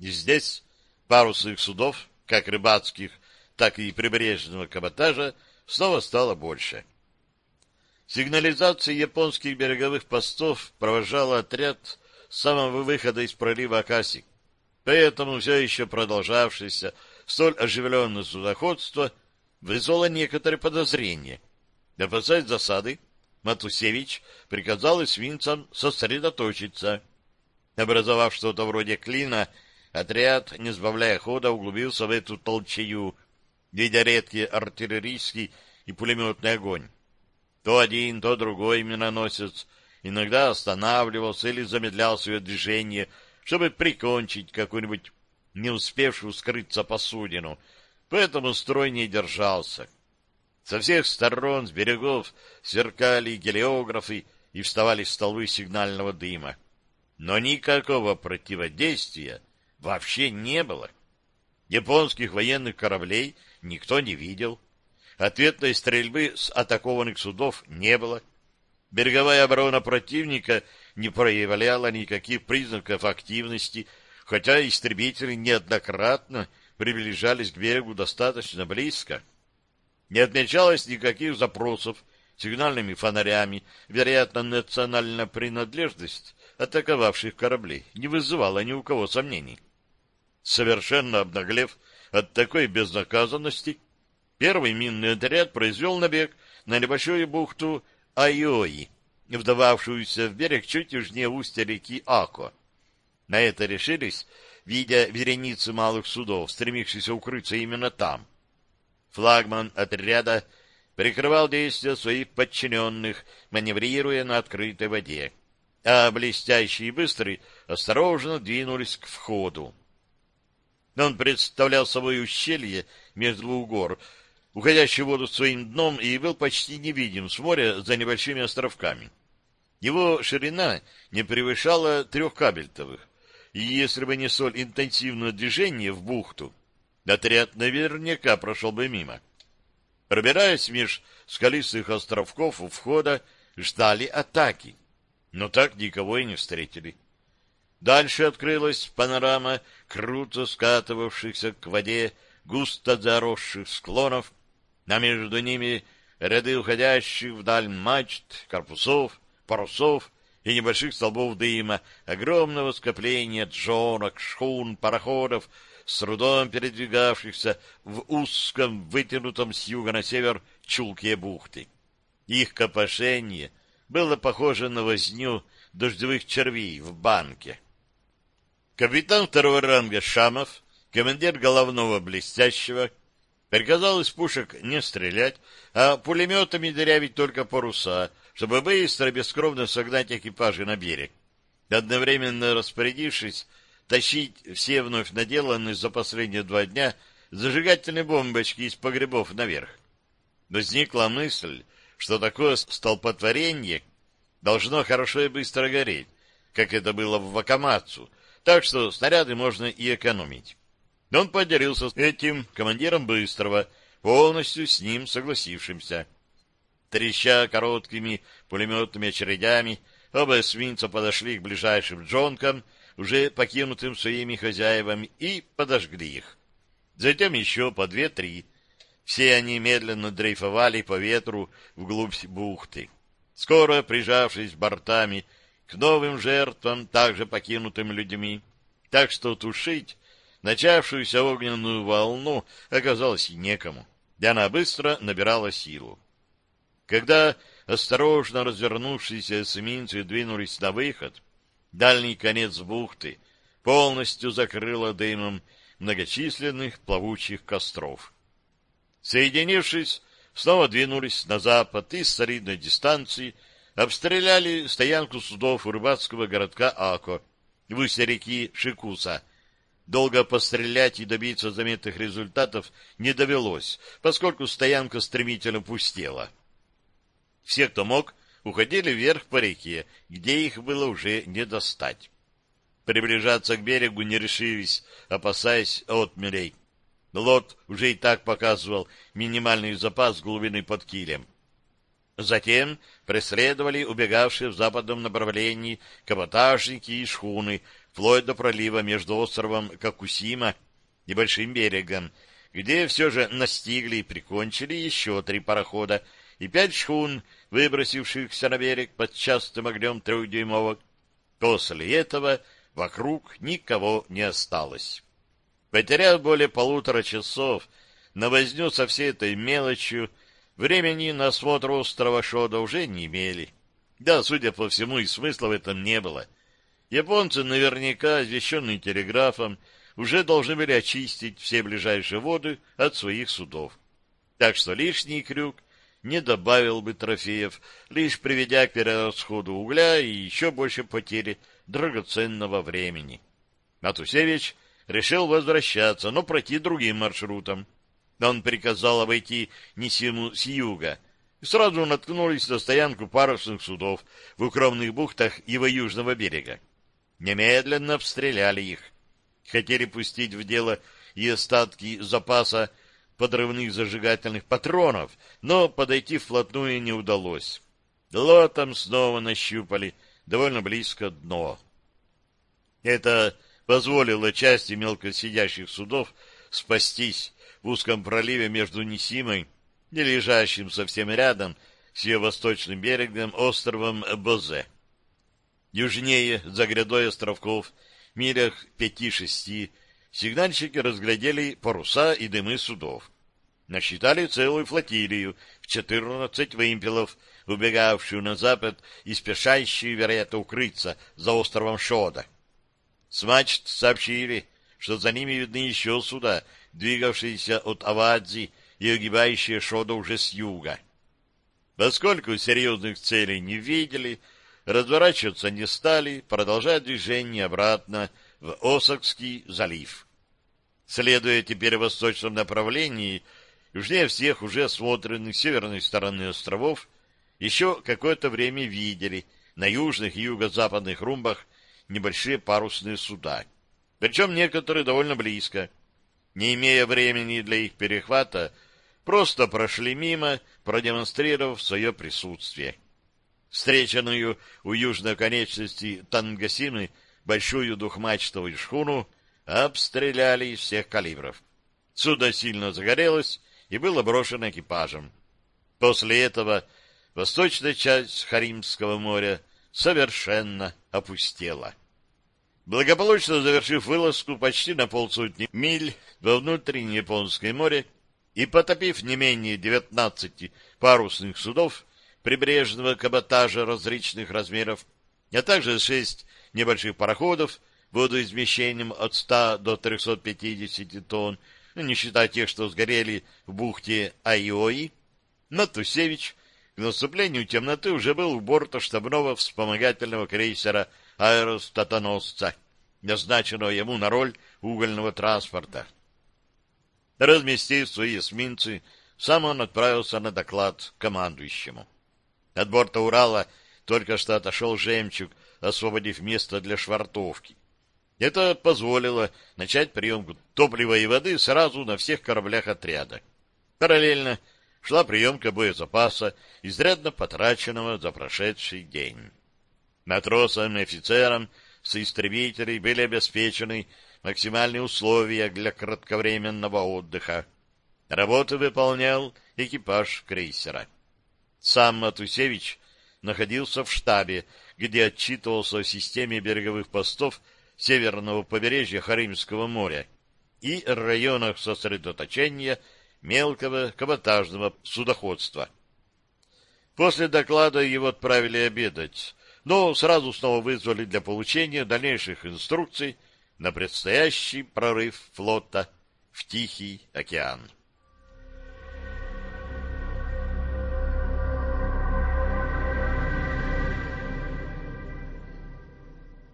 И здесь парусных судов, как рыбацких, так и прибрежного каботажа, снова стало больше. Сигнализация японских береговых постов провожала отряд с самого выхода из пролива Акаси. Поэтому все еще продолжавшееся столь оживленное судоходство вызвало некоторые подозрения. Опасаясь засады, Матусевич приказал эсминцам сосредоточиться. Образовав что-то вроде клина, отряд, не сбавляя хода, углубился в эту толчею, видя редкий артиллерийский и пулеметный огонь. То один, то другой миноносец иногда останавливался или замедлял свое движение, чтобы прикончить какую-нибудь не успевшую скрыться посудину, поэтому строй не держался. Со всех сторон, с берегов, сверкали гелиографы и вставали столбы сигнального дыма. Но никакого противодействия вообще не было. Японских военных кораблей никто не видел. Ответной стрельбы с атакованных судов не было. Береговая оборона противника не проявляла никаких признаков активности, хотя истребители неоднократно приближались к берегу достаточно близко. Не отмечалось никаких запросов сигнальными фонарями, вероятно, национальная принадлежность атаковавших кораблей не вызывала ни у кого сомнений. Совершенно обнаглев от такой безнаказанности, первый минный отряд произвел набег на небольшую бухту Айои, вдававшуюся в берег чуть южнее устья реки Ако. На это решились, видя вереницы малых судов, стремившихся укрыться именно там. Флагман отряда прикрывал действия своих подчиненных, маневрируя на открытой воде, а блестящий и быстрый осторожно двинулись к входу. Он представлял собой ущелье между двух гор, уходящий в воду своим дном, и был почти невидим с моря за небольшими островками. Его ширина не превышала трех кабельтовых, и если бы не соль интенсивного движения в бухту, отряд наверняка прошел бы мимо. Пробираясь меж скалистых островков у входа, ждали атаки, но так никого и не встретили. Дальше открылась панорама круто скатывавшихся к воде густо заросших склонов, а между ними ряды уходящих вдаль мачт, корпусов, парусов и небольших столбов дыма, огромного скопления джонок, шхун, пароходов, с трудом передвигавшихся в узком, вытянутом с юга на север чулке бухты. Их копошение было похоже на возню дождевых червей в банке. Капитан второго ранга Шамов, командир головного блестящего, приказал из пушек не стрелять, а пулеметами дырявить только паруса, чтобы быстро, бескровно согнать экипажи на берег. Одновременно распорядившись тащить все вновь наделанные за последние два дня зажигательные бомбочки из погребов наверх. Возникла мысль, что такое столпотворение должно хорошо и быстро гореть, как это было в Вакамацу, так что снаряды можно и экономить. Он поделился этим командиром Быстрого, полностью с ним согласившимся. Треща короткими пулеметными очередями, оба эсминца подошли к ближайшим джонкам, уже покинутым своими хозяевами, и подожгли их. Затем еще по две-три. Все они медленно дрейфовали по ветру вглубь бухты. Скоро, прижавшись бортами к новым жертвам, также покинутым людьми, так что тушить начавшуюся огненную волну оказалось некому, и она быстро набирала силу. Когда осторожно развернувшиеся эсминцы двинулись на выход, дальний конец бухты полностью закрыло дымом многочисленных плавучих костров. Соединившись, снова двинулись на запад и с солидной дистанции обстреляли стоянку судов у рыбацкого городка Ако, в устье реки Шикуса. Долго пострелять и добиться заметных результатов не довелось, поскольку стоянка стремительно пустела. Все, кто мог, уходили вверх по реке, где их было уже не достать. Приближаться к берегу не решились, опасаясь отмелей. Лот уже и так показывал минимальный запас глубины под килем. Затем преследовали убегавшие в западном направлении каботажники и шхуны, вплоть до пролива между островом Какусима и Большим берегом, где все же настигли и прикончили еще три парохода и пять шхун, выбросившихся на берег под частым огнем трехдюймовок. После этого вокруг никого не осталось. Потеряв более полутора часов на возню со всей этой мелочью, времени на осмотр острова Шода уже не имели. Да, судя по всему, и смысла в этом не было. Японцы, наверняка, извещенные телеграфом, уже должны были очистить все ближайшие воды от своих судов. Так что лишний крюк не добавил бы трофеев, лишь приведя к перерасходу угля и еще больше потери драгоценного времени. Матусевич решил возвращаться, но пройти другим маршрутом. Он приказал обойти Нисиму с юга. И сразу наткнулись на стоянку парусных судов в укромных бухтах его южного берега. Немедленно обстреляли их. Хотели пустить в дело и остатки запаса подрывных зажигательных патронов, но подойти вплотную не удалось. Лотом снова нащупали довольно близко дно. Это позволило части мелкосидящих судов спастись в узком проливе между Несимой и лежащим совсем рядом с ее восточным берегом островом Бозе. Южнее, за грядой островков, милях пяти-шести, сигнальщики разглядели паруса и дымы судов. Насчитали целую флотилию в четырнадцать вымпелов, убегавшую на запад и спешащую, вероятно, укрыться за островом Шода. С мачт сообщили, что за ними видны еще суда, двигавшиеся от Авадзи и огибающие Шода уже с юга. Поскольку серьезных целей не видели, разворачиваться не стали, продолжая движение обратно в Осокский залив. Следуя теперь в восточном направлении, южнее всех уже осмотренных северной стороны островов, еще какое-то время видели на южных и юго-западных румбах небольшие парусные суда. Причем некоторые довольно близко. Не имея времени для их перехвата, просто прошли мимо, продемонстрировав свое присутствие. Встреченную у южной конечности Тангасимы большую двухмачтовую шхуну обстреляли из всех калибров. Судо сильно загорелось и было брошено экипажем. После этого восточная часть Харимского моря совершенно опустела. Благополучно завершив вылазку почти на полсотни миль во внутреннее Японское море и потопив не менее девятнадцати парусных судов, прибрежного каботажа различных размеров, а также шесть небольших пароходов водоизмещением от 100 до 350 тонн, ну, не считая тех, что сгорели в бухте Айои, Натусевич к наступлению темноты уже был у борта штабного вспомогательного крейсера «Аэростатоносца», назначенного ему на роль угольного транспорта. Разместив свои эсминцы, сам он отправился на доклад командующему. От борта Урала только что отошел «Жемчуг», освободив место для швартовки. Это позволило начать приемку топлива и воды сразу на всех кораблях отряда. Параллельно шла приемка боезапаса, изрядно потраченного за прошедший день. Матросам и офицерам с истребителей были обеспечены максимальные условия для кратковременного отдыха. Работу выполнял экипаж крейсера. Сам Матусевич находился в штабе, где отчитывался о системе береговых постов северного побережья Харимского моря и районах сосредоточения мелкого каботажного судоходства. После доклада его отправили обедать, но сразу снова вызвали для получения дальнейших инструкций на предстоящий прорыв флота в Тихий океан.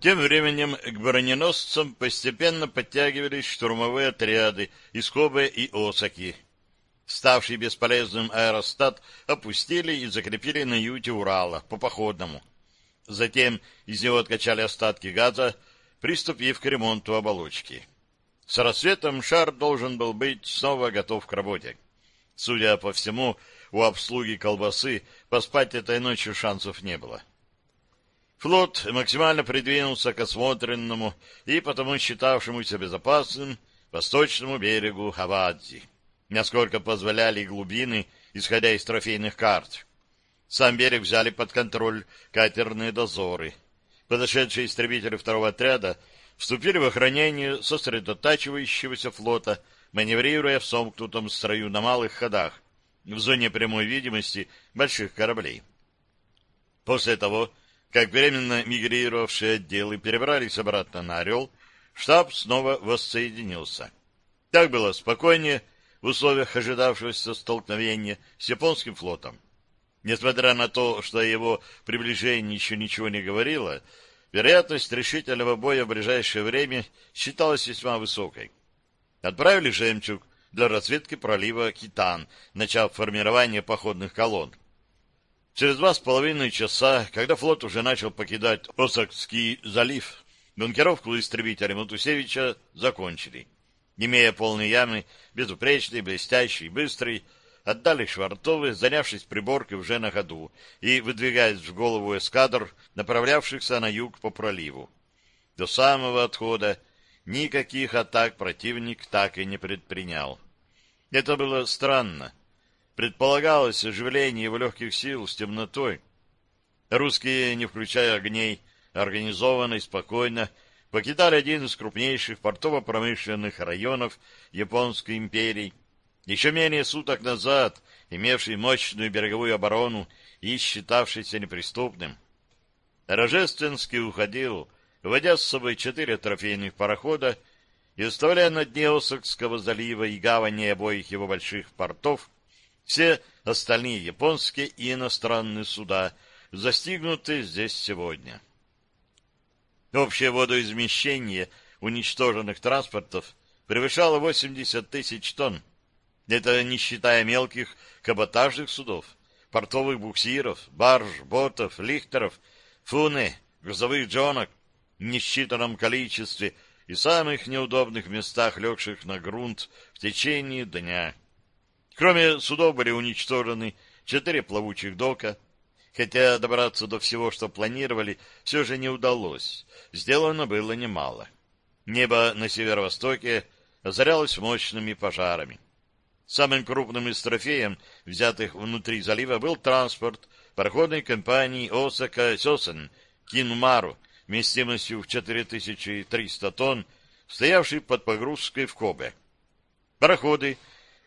Тем временем к броненосцам постепенно подтягивались штурмовые отряды из Кобе и Осаки. Ставший бесполезным аэростат опустили и закрепили на юте Урала по походному. Затем из него откачали остатки газа, приступив к ремонту оболочки. С рассветом шар должен был быть снова готов к работе. Судя по всему, у обслуги колбасы поспать этой ночью шансов не было. Флот максимально придвинулся к осмотренному и потому считавшемуся безопасным восточному берегу Хавадзи, насколько позволяли глубины, исходя из трофейных карт. Сам берег взяли под контроль катерные дозоры. Подошедшие истребители второго отряда вступили в охранение сосредотачивающегося флота, маневрируя в сомкнутом строю на малых ходах, в зоне прямой видимости больших кораблей. После того, как временно мигрировавшие отделы перебрались обратно на «Орел», штаб снова воссоединился. Так было спокойнее в условиях ожидавшегося столкновения с японским флотом. Несмотря на то, что его приближении еще ничего не говорило, вероятность решительного боя в ближайшее время считалась весьма высокой. Отправили «Жемчуг» для разведки пролива Китан, начав формирование походных колонн. Через два с половиной часа, когда флот уже начал покидать Осакский залив, бункеровку истребителя Матусевича закончили. Имея полные ямы, безупречный, блестящий, быстрый, отдали швартовы, занявшись приборкой уже на ходу и выдвигаясь в голову эскадр, направлявшихся на юг по проливу. До самого отхода никаких атак противник так и не предпринял. Это было странно. Предполагалось оживление его легких сил с темнотой. Русские, не включая огней, организованно и спокойно покидали один из крупнейших портово-промышленных районов Японской империи, еще менее суток назад имевший мощную береговую оборону и считавшийся неприступным. Рожественский уходил, вводя с собой четыре трофейных парохода и оставляя на дне Осокского залива и гавани обоих его больших портов все остальные японские и иностранные суда, застигнутые здесь сегодня. Общее водоизмещение уничтоженных транспортов превышало 80 тысяч тонн. Это не считая мелких каботажных судов, портовых буксиров, барж, ботов, лихтеров, фуны, грузовых джонок в несчитанном количестве и самых неудобных местах, легших на грунт в течение дня. Кроме судов были уничтожены четыре плавучих дока, хотя добраться до всего, что планировали, все же не удалось. Сделано было немало. Небо на северо-востоке озарялось мощными пожарами. Самым крупным из трофеем, взятых внутри залива, был транспорт пароходной компании Осака Сёсен Кинмару вместимостью в 4300 тонн, стоявший под погрузкой в Кобе. Пароходы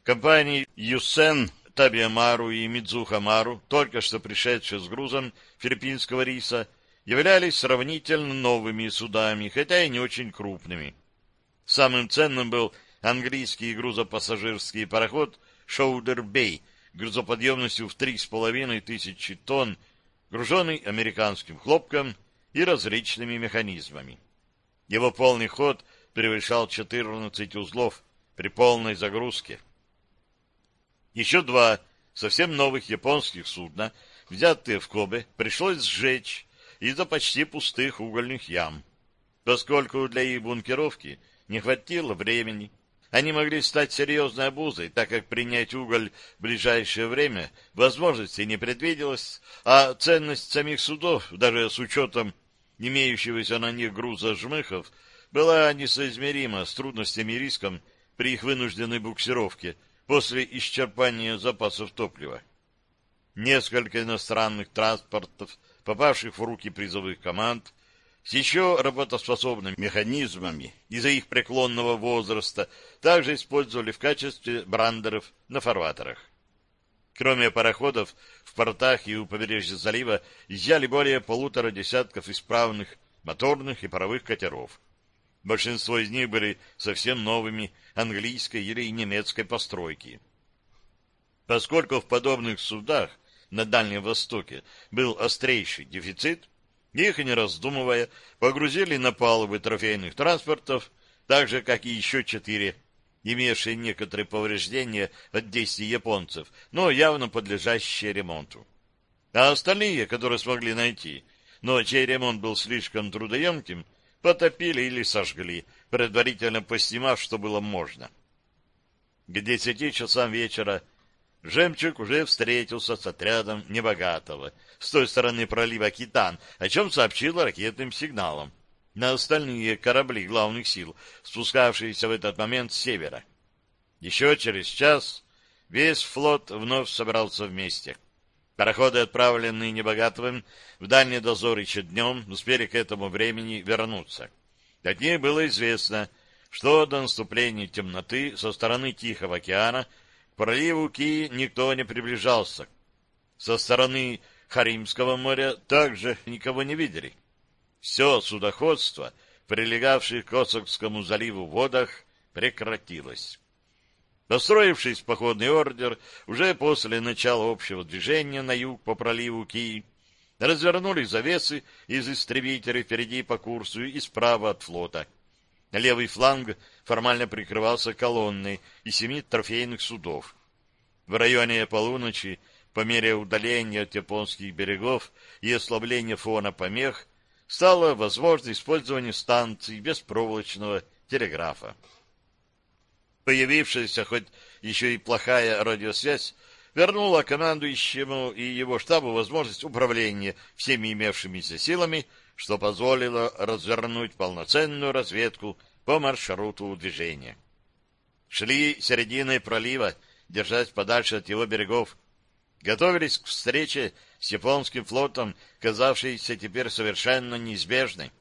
компании Юсен Табиамару и Мидзухамару, только что пришедшие с грузом филиппинского риса, являлись сравнительно новыми судами, хотя и не очень крупными. Самым ценным был английский грузопассажирский пароход «Шоудер Бей» грузоподъемностью в три с половиной тысячи тонн, груженный американским хлопком и различными механизмами. Его полный ход превышал 14 узлов при полной загрузке. Еще два совсем новых японских судна, взятые в Кобе, пришлось сжечь из-за почти пустых угольных ям. Поскольку для их бункеровки не хватило времени, они могли стать серьезной обузой, так как принять уголь в ближайшее время возможности не предвиделось, а ценность самих судов, даже с учетом имеющегося на них груза жмыхов, была несоизмерима с трудностями и риском при их вынужденной буксировке после исчерпания запасов топлива. Несколько иностранных транспортов, попавших в руки призовых команд, с еще работоспособными механизмами из-за их преклонного возраста также использовали в качестве брандеров на фарватерах. Кроме пароходов, в портах и у побережья залива изъяли более полутора десятков исправных моторных и паровых катеров. Большинство из них были совсем новыми английской или немецкой постройки. Поскольку в подобных судах на Дальнем Востоке был острейший дефицит, их, не раздумывая, погрузили на палубы трофейных транспортов, так же, как и еще четыре, имевшие некоторые повреждения от действий японцев, но явно подлежащие ремонту. А остальные, которые смогли найти, но чей ремонт был слишком трудоемким, потопили или сожгли, предварительно поснимав, что было можно. К десяти часам вечера Жемчуг уже встретился с отрядом Небогатого с той стороны пролива Китан, о чем сообщил ракетным сигналом на остальные корабли главных сил, спускавшиеся в этот момент с севера. Еще через час весь флот вновь собрался вместе. Пароходы, отправленные Небогатовым в дальний дозор еще днем, успели к этому времени вернуться. От них было известно, что до наступления темноты со стороны Тихого океана — проливу Ки никто не приближался. Со стороны Харимского моря также никого не видели. Все судоходство, прилегавших к Осокскому заливу водах, прекратилось. Построившись в походный ордер, уже после начала общего движения на юг по проливу Ки, развернули завесы из истребителей впереди по курсу и справа от флота — Левый фланг формально прикрывался колонной из семи трофейных судов. В районе полуночи, по мере удаления от японских берегов и ослабления фона помех, стало возможно использование станций беспроволочного телеграфа. Появившаяся хоть еще и плохая радиосвязь вернула командующему и его штабу возможность управления всеми имевшимися силами что позволило развернуть полноценную разведку по маршруту движения. Шли серединой пролива, держась подальше от его берегов, готовились к встрече с японским флотом, казавшейся теперь совершенно неизбежной.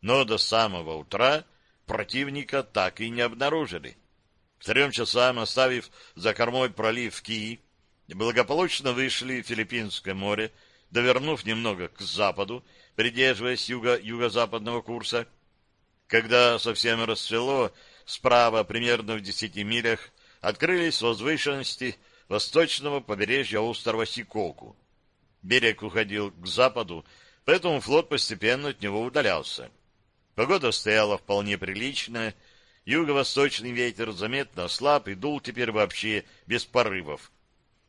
Но до самого утра противника так и не обнаружили. К трем часам, оставив за кормой пролив Кии, благополучно вышли в Филиппинское море, довернув немного к западу придерживаясь юго-юго-западного курса. Когда совсем расцвело, справа, примерно в десяти милях, открылись возвышенности восточного побережья острова Сикоку. Берег уходил к западу, поэтому флот постепенно от него удалялся. Погода стояла вполне приличная, юго-восточный ветер заметно ослаб и дул теперь вообще без порывов.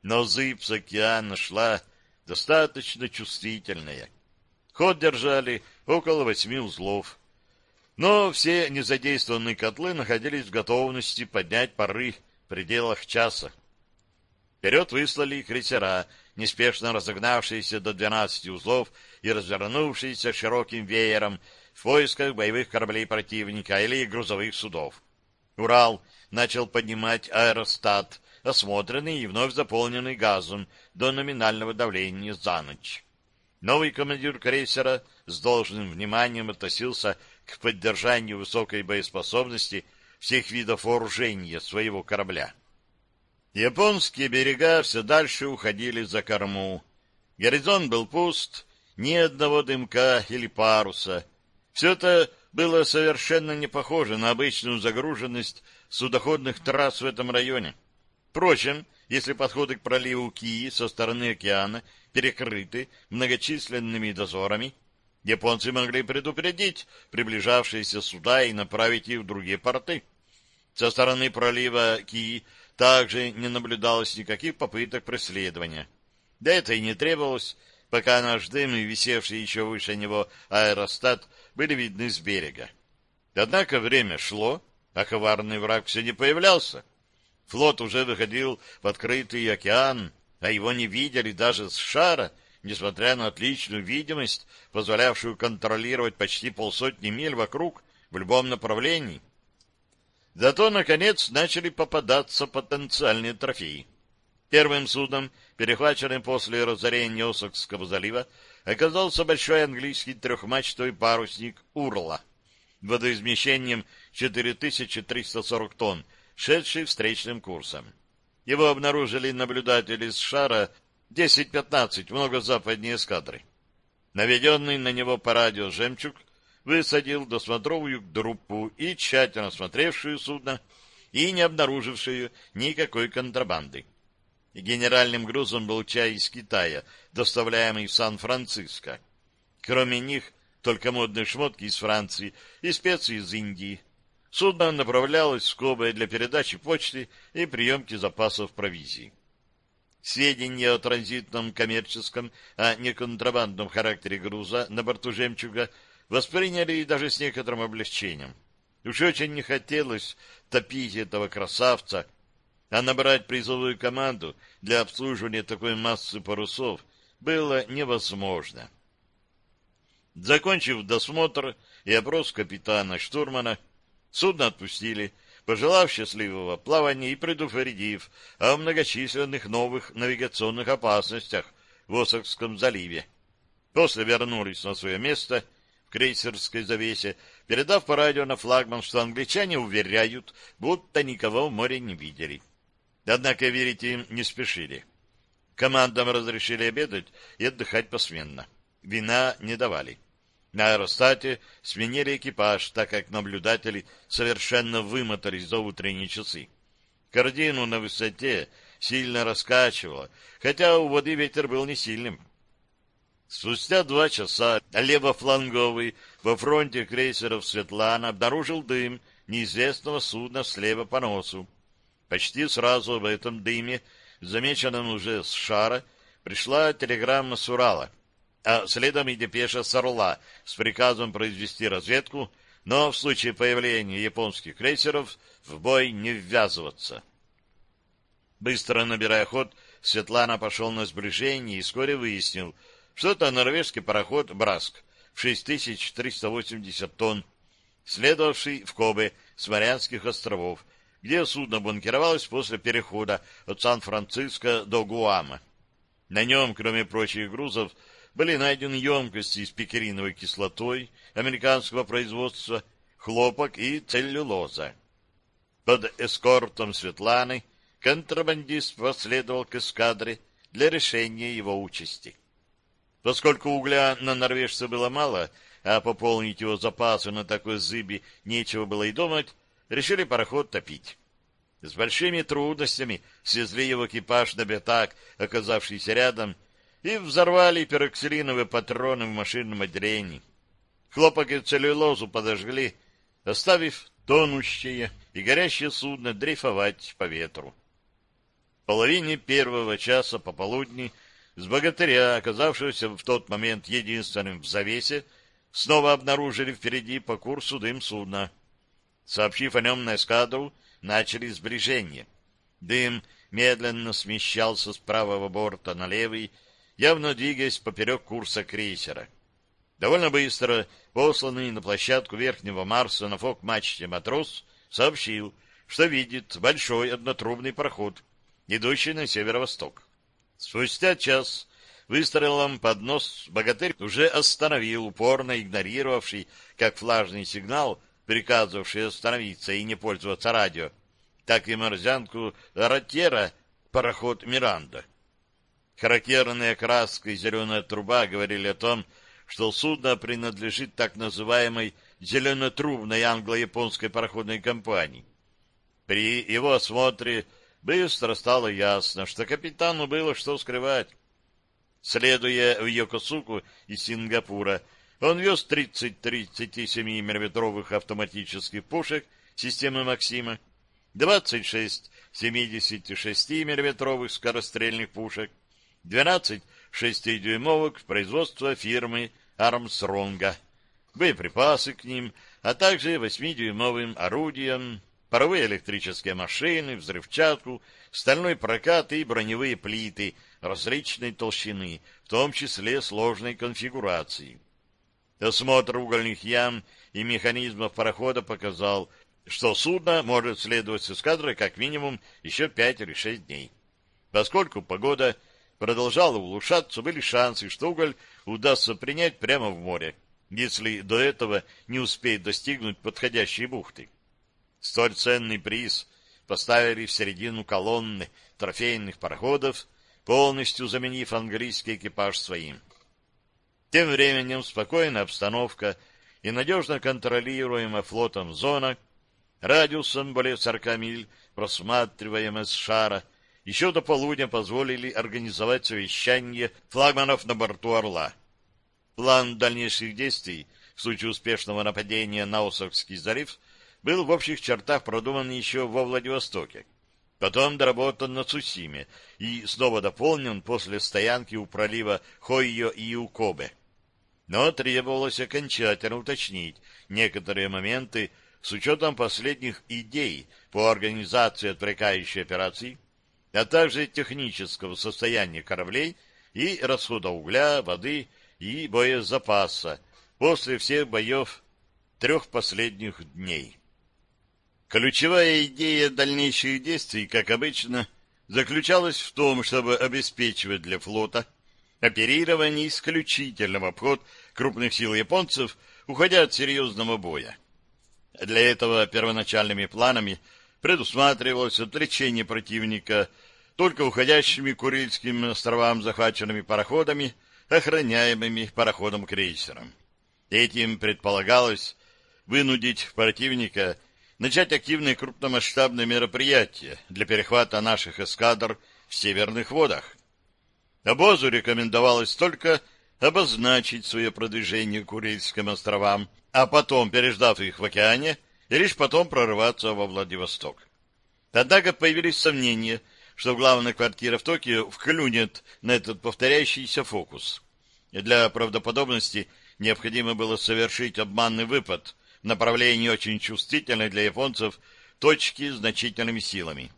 Но зыбь с океана шла достаточно чувствительная. Ход держали около восьми узлов. Но все незадействованные котлы находились в готовности поднять пары в пределах часа. Вперед выслали крейсера, неспешно разогнавшиеся до двенадцати узлов и развернувшиеся широким веером в поисках боевых кораблей противника или грузовых судов. Урал начал поднимать аэростат, осмотренный и вновь заполненный газом до номинального давления за ночь. Новый командир крейсера с должным вниманием относился к поддержанию высокой боеспособности всех видов вооружения своего корабля. Японские берега все дальше уходили за корму. Горизонт был пуст, ни одного дымка или паруса. Все это было совершенно не похоже на обычную загруженность судоходных трасс в этом районе. Впрочем, если подходы к проливу Кии со стороны океана перекрыты многочисленными дозорами, японцы могли предупредить приближавшиеся суда и направить их в другие порты. Со стороны пролива Кии также не наблюдалось никаких попыток преследования. Да это и не требовалось, пока наш дым и висевший еще выше него аэростат были видны с берега. Однако время шло, а коварный враг все не появлялся. Флот уже выходил в открытый океан, а его не видели даже с шара, несмотря на отличную видимость, позволявшую контролировать почти полсотни миль вокруг в любом направлении. Зато, наконец, начали попадаться потенциальные трофеи. Первым судном, перехваченным после разорения Осокского залива, оказался большой английский трехмачтовый парусник «Урла» водоизмещением 4340 тонн, шедший встречным курсом. Его обнаружили наблюдатели с шара 10-15, много западнее эскадры. Наведенный на него по радио «Жемчуг» высадил досмотровую группу и тщательно осмотревшую судно и не обнаружившую никакой контрабанды. Генеральным грузом был чай из Китая, доставляемый в Сан-Франциско. Кроме них, только модные шмотки из Франции и специи из Индии. Судно направлялось в Кобе для передачи почты и приемки запасов провизии. Сведения о транзитном коммерческом, а не контрабандном характере груза на борту «Жемчуга» восприняли даже с некоторым облегчением. Уж очень не хотелось топить этого красавца, а набрать призовую команду для обслуживания такой массы парусов было невозможно. Закончив досмотр и опрос капитана-штурмана, судно отпустили, пожелав счастливого плавания и предупредив о многочисленных новых навигационных опасностях в Осокском заливе. После вернулись на свое место в крейсерской завесе, передав по радио на флагман, что англичане уверяют, будто никого в море не видели. Однако верить им не спешили. Командам разрешили обедать и отдыхать посменно. Вина не давали. На аэростате сменили экипаж, так как наблюдатели совершенно вымотались за утренние часы. Кордину на высоте сильно раскачивало, хотя у воды ветер был не сильным. Спустя два часа левофланговый во фронте крейсеров «Светлана» обнаружил дым неизвестного судна слева по носу. Почти сразу в этом дыме, замеченном уже с шара, пришла телеграмма с Урала — а следом и депеша с Орла с приказом произвести разведку, но в случае появления японских крейсеров в бой не ввязываться. Быстро набирая ход, Светлана пошел на сближение и вскоре выяснил, что это норвежский пароход «Браск» в 6380 тонн, следовавший в Кобе с Марианских островов, где судно бункеровалось после перехода от Сан-Франциско до Гуама. На нем, кроме прочих грузов, были найдены емкости с пикериновой кислотой американского производства, хлопок и целлюлоза. Под эскортом Светланы контрабандист последовал к эскадре для решения его участи. Поскольку угля на норвежца было мало, а пополнить его запасы на такой зыбе нечего было и думать, решили пароход топить. С большими трудностями свезли его экипаж на бетак, оказавшийся рядом, и взорвали пероксилиновые патроны в машинном отделении. Хлопок и целлюлозу подожгли, оставив тонущее и горящее судно дрейфовать по ветру. В половине первого часа пополудни с богатыря, оказавшегося в тот момент единственным в завесе, снова обнаружили впереди по курсу дым судна. Сообщив о нем на эскадру, начали сближение. Дым медленно смещался с правого борта на левый, явно двигаясь поперек курса крейсера. Довольно быстро посланный на площадку Верхнего Марса на фок-мачте матрос сообщил, что видит большой однотрубный проход, идущий на северо-восток. Спустя час выстрелом под нос богатырь уже остановил упорно игнорировавший, как флажный сигнал, приказывавший остановиться и не пользоваться радио, так и морзянку Ротера пароход «Миранда». Характерная краска и зеленая труба говорили о том, что судно принадлежит так называемой зеленотрубной англо-японской пароходной компании. При его осмотре быстро стало ясно, что капитану было что скрывать. Следуя в Йокосуку из Сингапура, он вез 30 37 миллиметровых автоматических пушек системы «Максима», 26 76 миллиметровых скорострельных пушек, 12 6-дюймовок производства фирмы «Армстронга», боеприпасы к ним, а также 8-дюймовым орудиям, паровые электрические машины, взрывчатку, стальной прокат и броневые плиты различной толщины, в том числе сложной конфигурации. Осмотр угольных ям и механизмов парохода показал, что судно может следовать с эскадрой как минимум еще пять или шесть дней. Поскольку погода продолжала улучшаться, были шансы, что уголь удастся принять прямо в море, если до этого не успеет достигнуть подходящей бухты. Столь ценный приз поставили в середину колонны трофейных пароходов, полностью заменив английский экипаж своим. Тем временем спокойная обстановка и надежно контролируемая флотом зона радиусом более 40 миль, просматриваемая с шара, еще до полудня позволили организовать совещание флагманов на борту «Орла». План дальнейших действий в случае успешного нападения на Осовский залив был в общих чертах продуман еще во Владивостоке. Потом доработан на Цусиме и снова дополнен после стоянки у пролива Хойо и Укобе. Но требовалось окончательно уточнить некоторые моменты с учетом последних идей по организации отвлекающей операций, а также технического состояния кораблей и расхода угля, воды и боезапаса после всех боев трех последних дней. Ключевая идея дальнейших действий, как обычно, заключалась в том, чтобы обеспечивать для флота оперирование исключительно в обход крупных сил японцев, уходя от серьезного боя. Для этого первоначальными планами предусматривалось отвлечение противника только уходящими к Курильским островам захваченными пароходами, охраняемыми пароходом-крейсером. Этим предполагалось вынудить противника начать активные крупномасштабные мероприятия для перехвата наших эскадр в северных водах. Обозу рекомендовалось только обозначить свое продвижение к Курильским островам, а потом, переждав их в океане, и лишь потом прорываться во Владивосток. Однако появились сомнения, что главная квартира в Токио вклюнет на этот повторяющийся фокус. И для правдоподобности необходимо было совершить обманный выпад в направлении очень чувствительной для японцев точки значительными силами.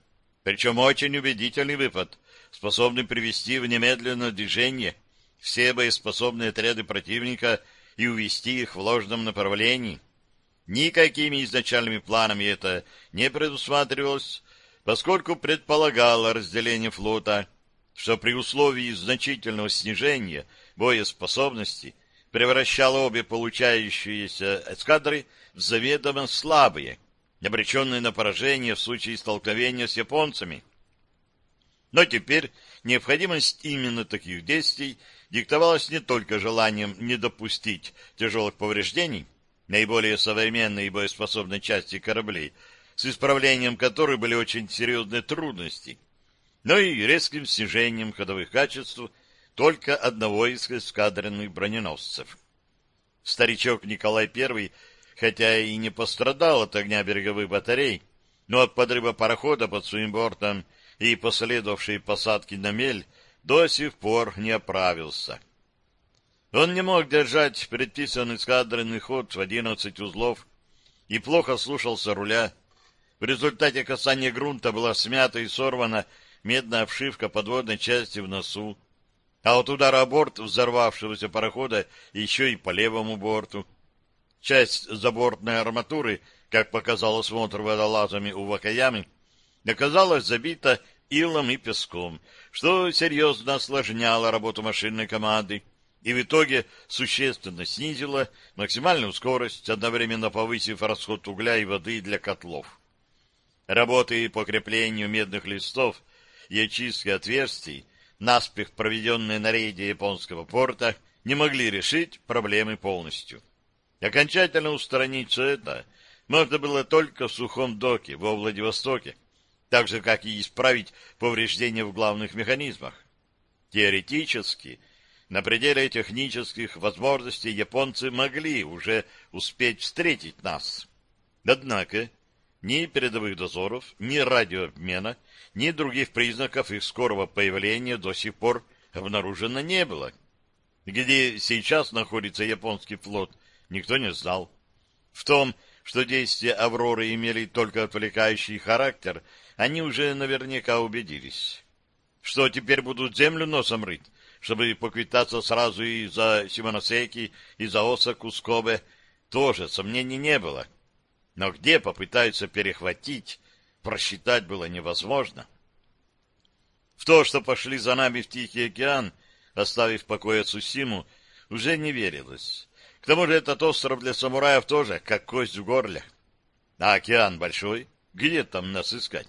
Причем очень убедительный выпад, способный привести в немедленное движение все боеспособные отряды противника – и увести их в ложном направлении. Никакими изначальными планами это не предусматривалось, поскольку предполагало разделение флота, что при условии значительного снижения боеспособности превращало обе получающиеся эскадры в заведомо слабые, обреченные на поражение в случае столкновения с японцами. Но теперь необходимость именно таких действий диктовалось не только желанием не допустить тяжелых повреждений наиболее современной и боеспособной части кораблей, с исправлением которой были очень серьезные трудности, но и резким снижением ходовых качеств только одного из эскадренных броненосцев. Старичок Николай I, хотя и не пострадал от огня береговых батарей, но от подрыва парохода под своим бортом и последовавшей посадки на мель до сих пор не оправился. Он не мог держать предписанный эскадренный ход в одиннадцать узлов и плохо слушался руля. В результате касания грунта была смята и сорвана медная обшивка подводной части в носу, а от удара о борт взорвавшегося парохода еще и по левому борту. Часть забортной арматуры, как показал осмотр водолазами у Вакаямы, оказалась забита илом и песком, что серьезно осложняло работу машинной команды и в итоге существенно снизило максимальную скорость, одновременно повысив расход угля и воды для котлов. Работы по креплению медных листов и очистки отверстий, наспех проведенные на рейде японского порта, не могли решить проблемы полностью. Окончательно устранить все это можно было только в сухом доке во Владивостоке, так же, как и исправить повреждения в главных механизмах. Теоретически, на пределе технических возможностей японцы могли уже успеть встретить нас. Однако ни передовых дозоров, ни радиообмена, ни других признаков их скорого появления до сих пор обнаружено не было. Где сейчас находится японский флот, никто не знал. В том, что действия «Авроры» имели только отвлекающий характер, они уже наверняка убедились. Что теперь будут землю носом рыть, чтобы поквитаться сразу и за Симоносеки, и за Осаку Скобе, тоже сомнений не было. Но где попытаются перехватить, просчитать было невозможно. В то, что пошли за нами в Тихий океан, оставив в покое Цусиму, уже не верилось. К тому же этот остров для самураев тоже как кость в горле. А океан большой, где там нас искать?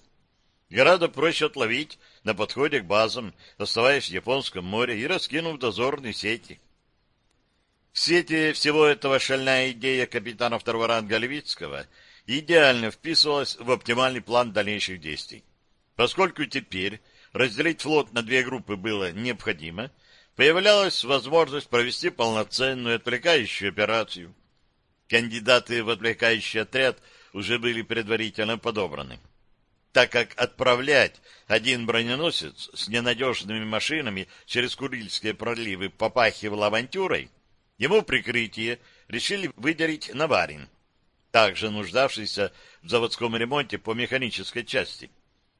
Гораздо проще отловить на подходе к базам, оставаясь в Японском море и раскинув дозорные сети. В свете всего этого шальная идея капитана второго ранга Левицкого идеально вписывалась в оптимальный план дальнейших действий. Поскольку теперь разделить флот на две группы было необходимо, появлялась возможность провести полноценную отвлекающую операцию. Кандидаты в отвлекающий отряд уже были предварительно подобраны так как отправлять один броненосец с ненадежными машинами через Курильские проливы попахивало авантюрой, ему прикрытие решили выделить Наварин, также нуждавшийся в заводском ремонте по механической части.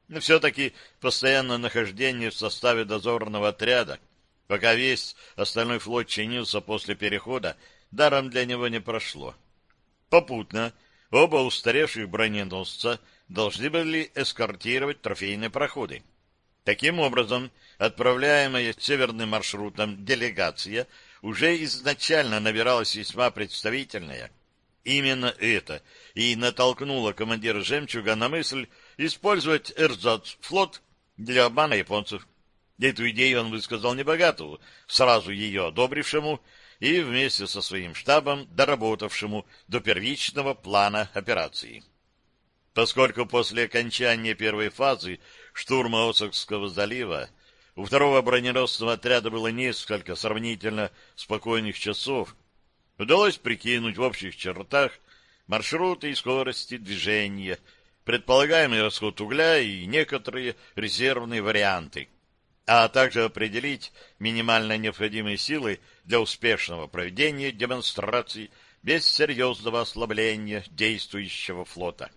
Но все-таки постоянное нахождение в составе дозорного отряда, пока весь остальной флот чинился после перехода, даром для него не прошло. Попутно оба устаревших броненосца — должны были эскортировать трофейные проходы. Таким образом, отправляемая северным маршрутом делегация уже изначально набиралась весьма представительная. Именно это и натолкнуло командира «Жемчуга» на мысль использовать эрзац-флот для обмана японцев. Эту идею он высказал Небогатову, сразу ее одобрившему и вместе со своим штабом доработавшему до первичного плана операции поскольку после окончания первой фазы штурма Осокского залива у второго броненосного отряда было несколько сравнительно спокойных часов, удалось прикинуть в общих чертах маршруты и скорости движения, предполагаемый расход угля и некоторые резервные варианты, а также определить минимально необходимые силы для успешного проведения демонстраций без серьезного ослабления действующего флота.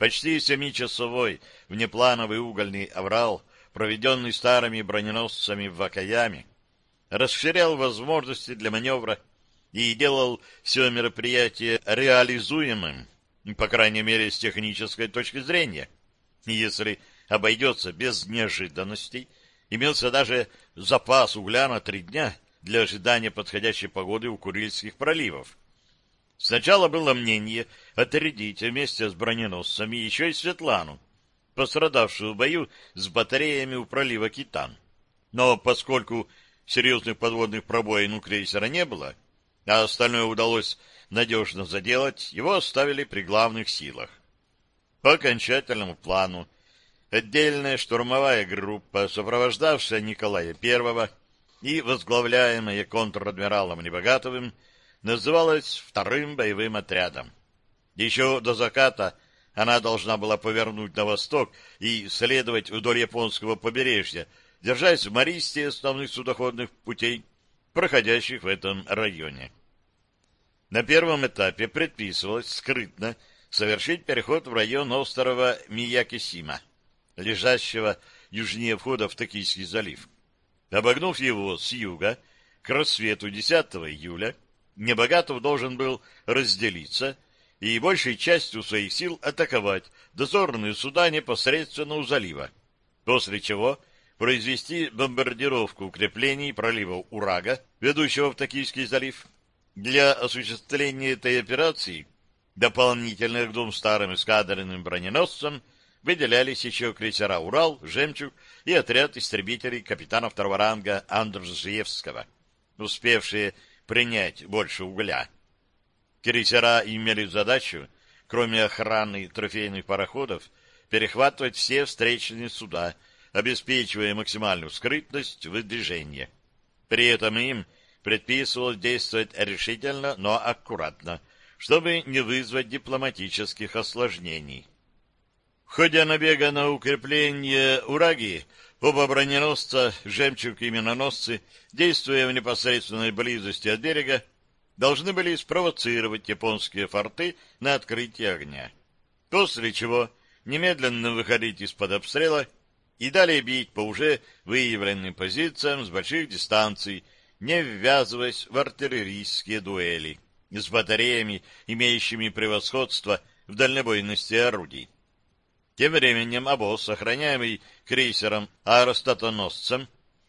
Почти семичасовой внеплановый угольный аврал, проведенный старыми броненосцами в Вакаяме, расширял возможности для маневра и делал все мероприятие реализуемым, по крайней мере, с технической точки зрения. Если обойдется без неожиданностей, имелся даже запас угля на три дня для ожидания подходящей погоды у Курильских проливов. Сначала было мнение отрядить вместе с броненосцами еще и Светлану, пострадавшую в бою с батареями у пролива Китан. Но поскольку серьезных подводных пробоин у крейсера не было, а остальное удалось надежно заделать, его оставили при главных силах. По окончательному плану отдельная штурмовая группа, сопровождавшая Николая I и возглавляемая контр-адмиралом Небогатовым, называлась вторым боевым отрядом. Еще до заката она должна была повернуть на восток и следовать вдоль японского побережья, держась в Мористе основных судоходных путей, проходящих в этом районе. На первом этапе предписывалось скрытно совершить переход в район острова Миякисима, лежащего южнее входа в Токийский залив. Обогнув его с юга, к рассвету 10 июля Небогатов должен был разделиться и большей частью своих сил атаковать дозорные суда непосредственно у залива, после чего произвести бомбардировку укреплений пролива Урага, ведущего в Токийский залив. Для осуществления этой операции дополнительно к двум старым эскадренным броненосцам выделялись еще крейсера «Урал», «Жемчуг» и отряд истребителей капитана второго ранга Андржиевского, успевшие принять больше угля. Крейсера имели задачу, кроме охраны трофейных пароходов, перехватывать все встречные суда, обеспечивая максимальную скрытность в движении. При этом им предписывалось действовать решительно, но аккуратно, чтобы не вызвать дипломатических осложнений. В ходе набега на укрепление Ураги оба броненосца, жемчуг и миноносцы, действуя в непосредственной близости от берега, должны были спровоцировать японские форты на открытие огня. После чего немедленно выходить из-под обстрела и далее бить по уже выявленным позициям с больших дистанций, не ввязываясь в артиллерийские дуэли с батареями, имеющими превосходство в дальнобойности орудий. Тем временем обоз, охраняемый крейсером-аэростатоносцем,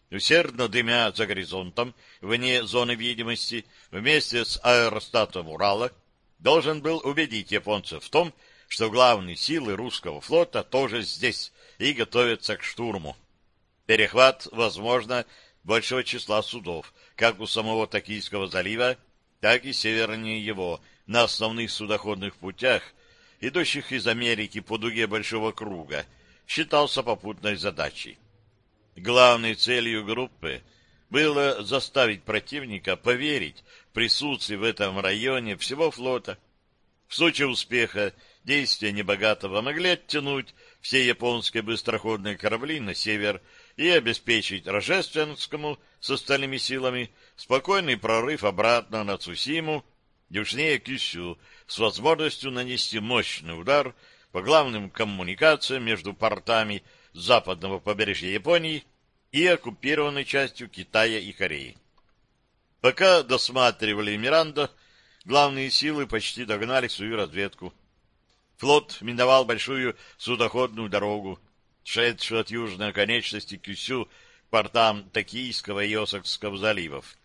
усердно дымя за горизонтом, вне зоны видимости, вместе с аэростатом Урала, должен был убедить японцев в том, что главные силы русского флота тоже здесь и готовятся к штурму. Перехват, возможно, большого числа судов, как у самого Токийского залива, так и севернее его, на основных судоходных путях, идущих из Америки по дуге Большого круга, считался попутной задачей. Главной целью группы было заставить противника поверить в присутствие в этом районе всего флота. В случае успеха действия небогатого могли оттянуть все японские быстроходные корабли на север и обеспечить Рожественскому с остальными силами спокойный прорыв обратно на Цусиму, южнее Кюсю, с возможностью нанести мощный удар по главным коммуникациям между портами западного побережья Японии и оккупированной частью Китая и Кореи. Пока досматривали Миранда, главные силы почти догнали свою разведку. Флот миновал большую судоходную дорогу, шедшую от южной оконечности Кюсю к портам Токийского и Осакского заливов.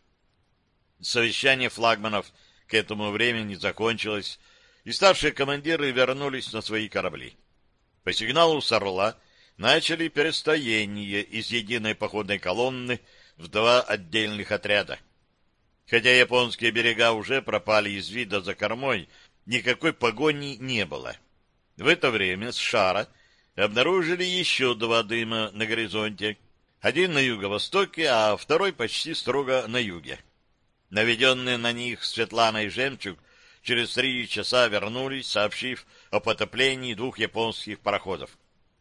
Совещание флагманов к этому времени закончилось, и старшие командиры вернулись на свои корабли. По сигналу с «Орла» начали перестояние из единой походной колонны в два отдельных отряда. Хотя японские берега уже пропали из вида за кормой, никакой погони не было. В это время с шара обнаружили еще два дыма на горизонте. Один на юго-востоке, а второй почти строго на юге. Наведенные на них Светлана и Жемчуг через три часа вернулись, сообщив о потоплении двух японских пароходов.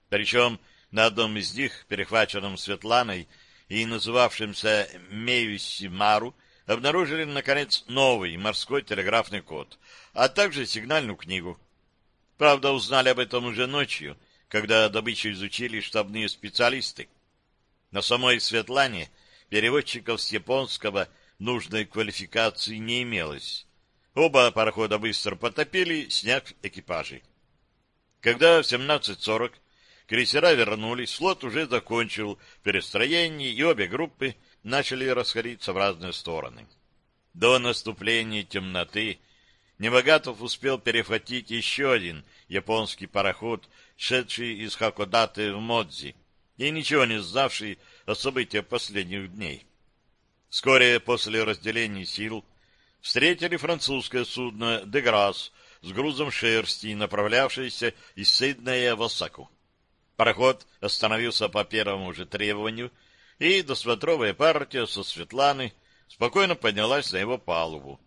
Причем на одном из них, перехваченном Светланой и называвшемся Мейвисимару, обнаружили, наконец, новый морской телеграфный код, а также сигнальную книгу. Правда, узнали об этом уже ночью, когда добычу изучили штабные специалисты. На самой Светлане переводчиков с японского нужной квалификации не имелось. Оба парохода быстро потопили, сняв экипажи. Когда в 17.40 крейсера вернулись, флот уже закончил перестроение, и обе группы начали расходиться в разные стороны. До наступления темноты Небогатов успел перехватить еще один японский пароход, шедший из Хакодаты в Модзи, и ничего не знавший о событиях последних дней. Вскоре после разделения сил встретили французское судно «Деграсс» с грузом шерсти, направлявшееся из Сиднея в Осаку. Пароход остановился по первому же требованию, и досмотровая партия со Светланы спокойно поднялась на его палубу.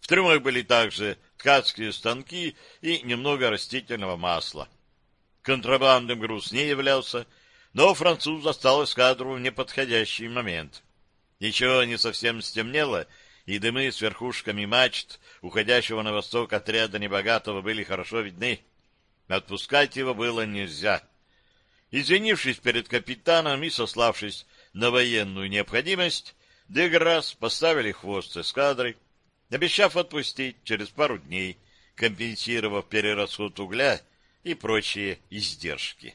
В трюмах были также ткацкие станки и немного растительного масла. Контрабандным груз не являлся, но француз застал эскадру в неподходящий момент. Еще не совсем стемнело, и дымы с верхушками мачт, уходящего на восток отряда небогатого, были хорошо видны. Отпускать его было нельзя. Извинившись перед капитаном и сославшись на военную необходимость, Деграсс поставили хвост эскадры, обещав отпустить через пару дней, компенсировав перерасход угля и прочие издержки.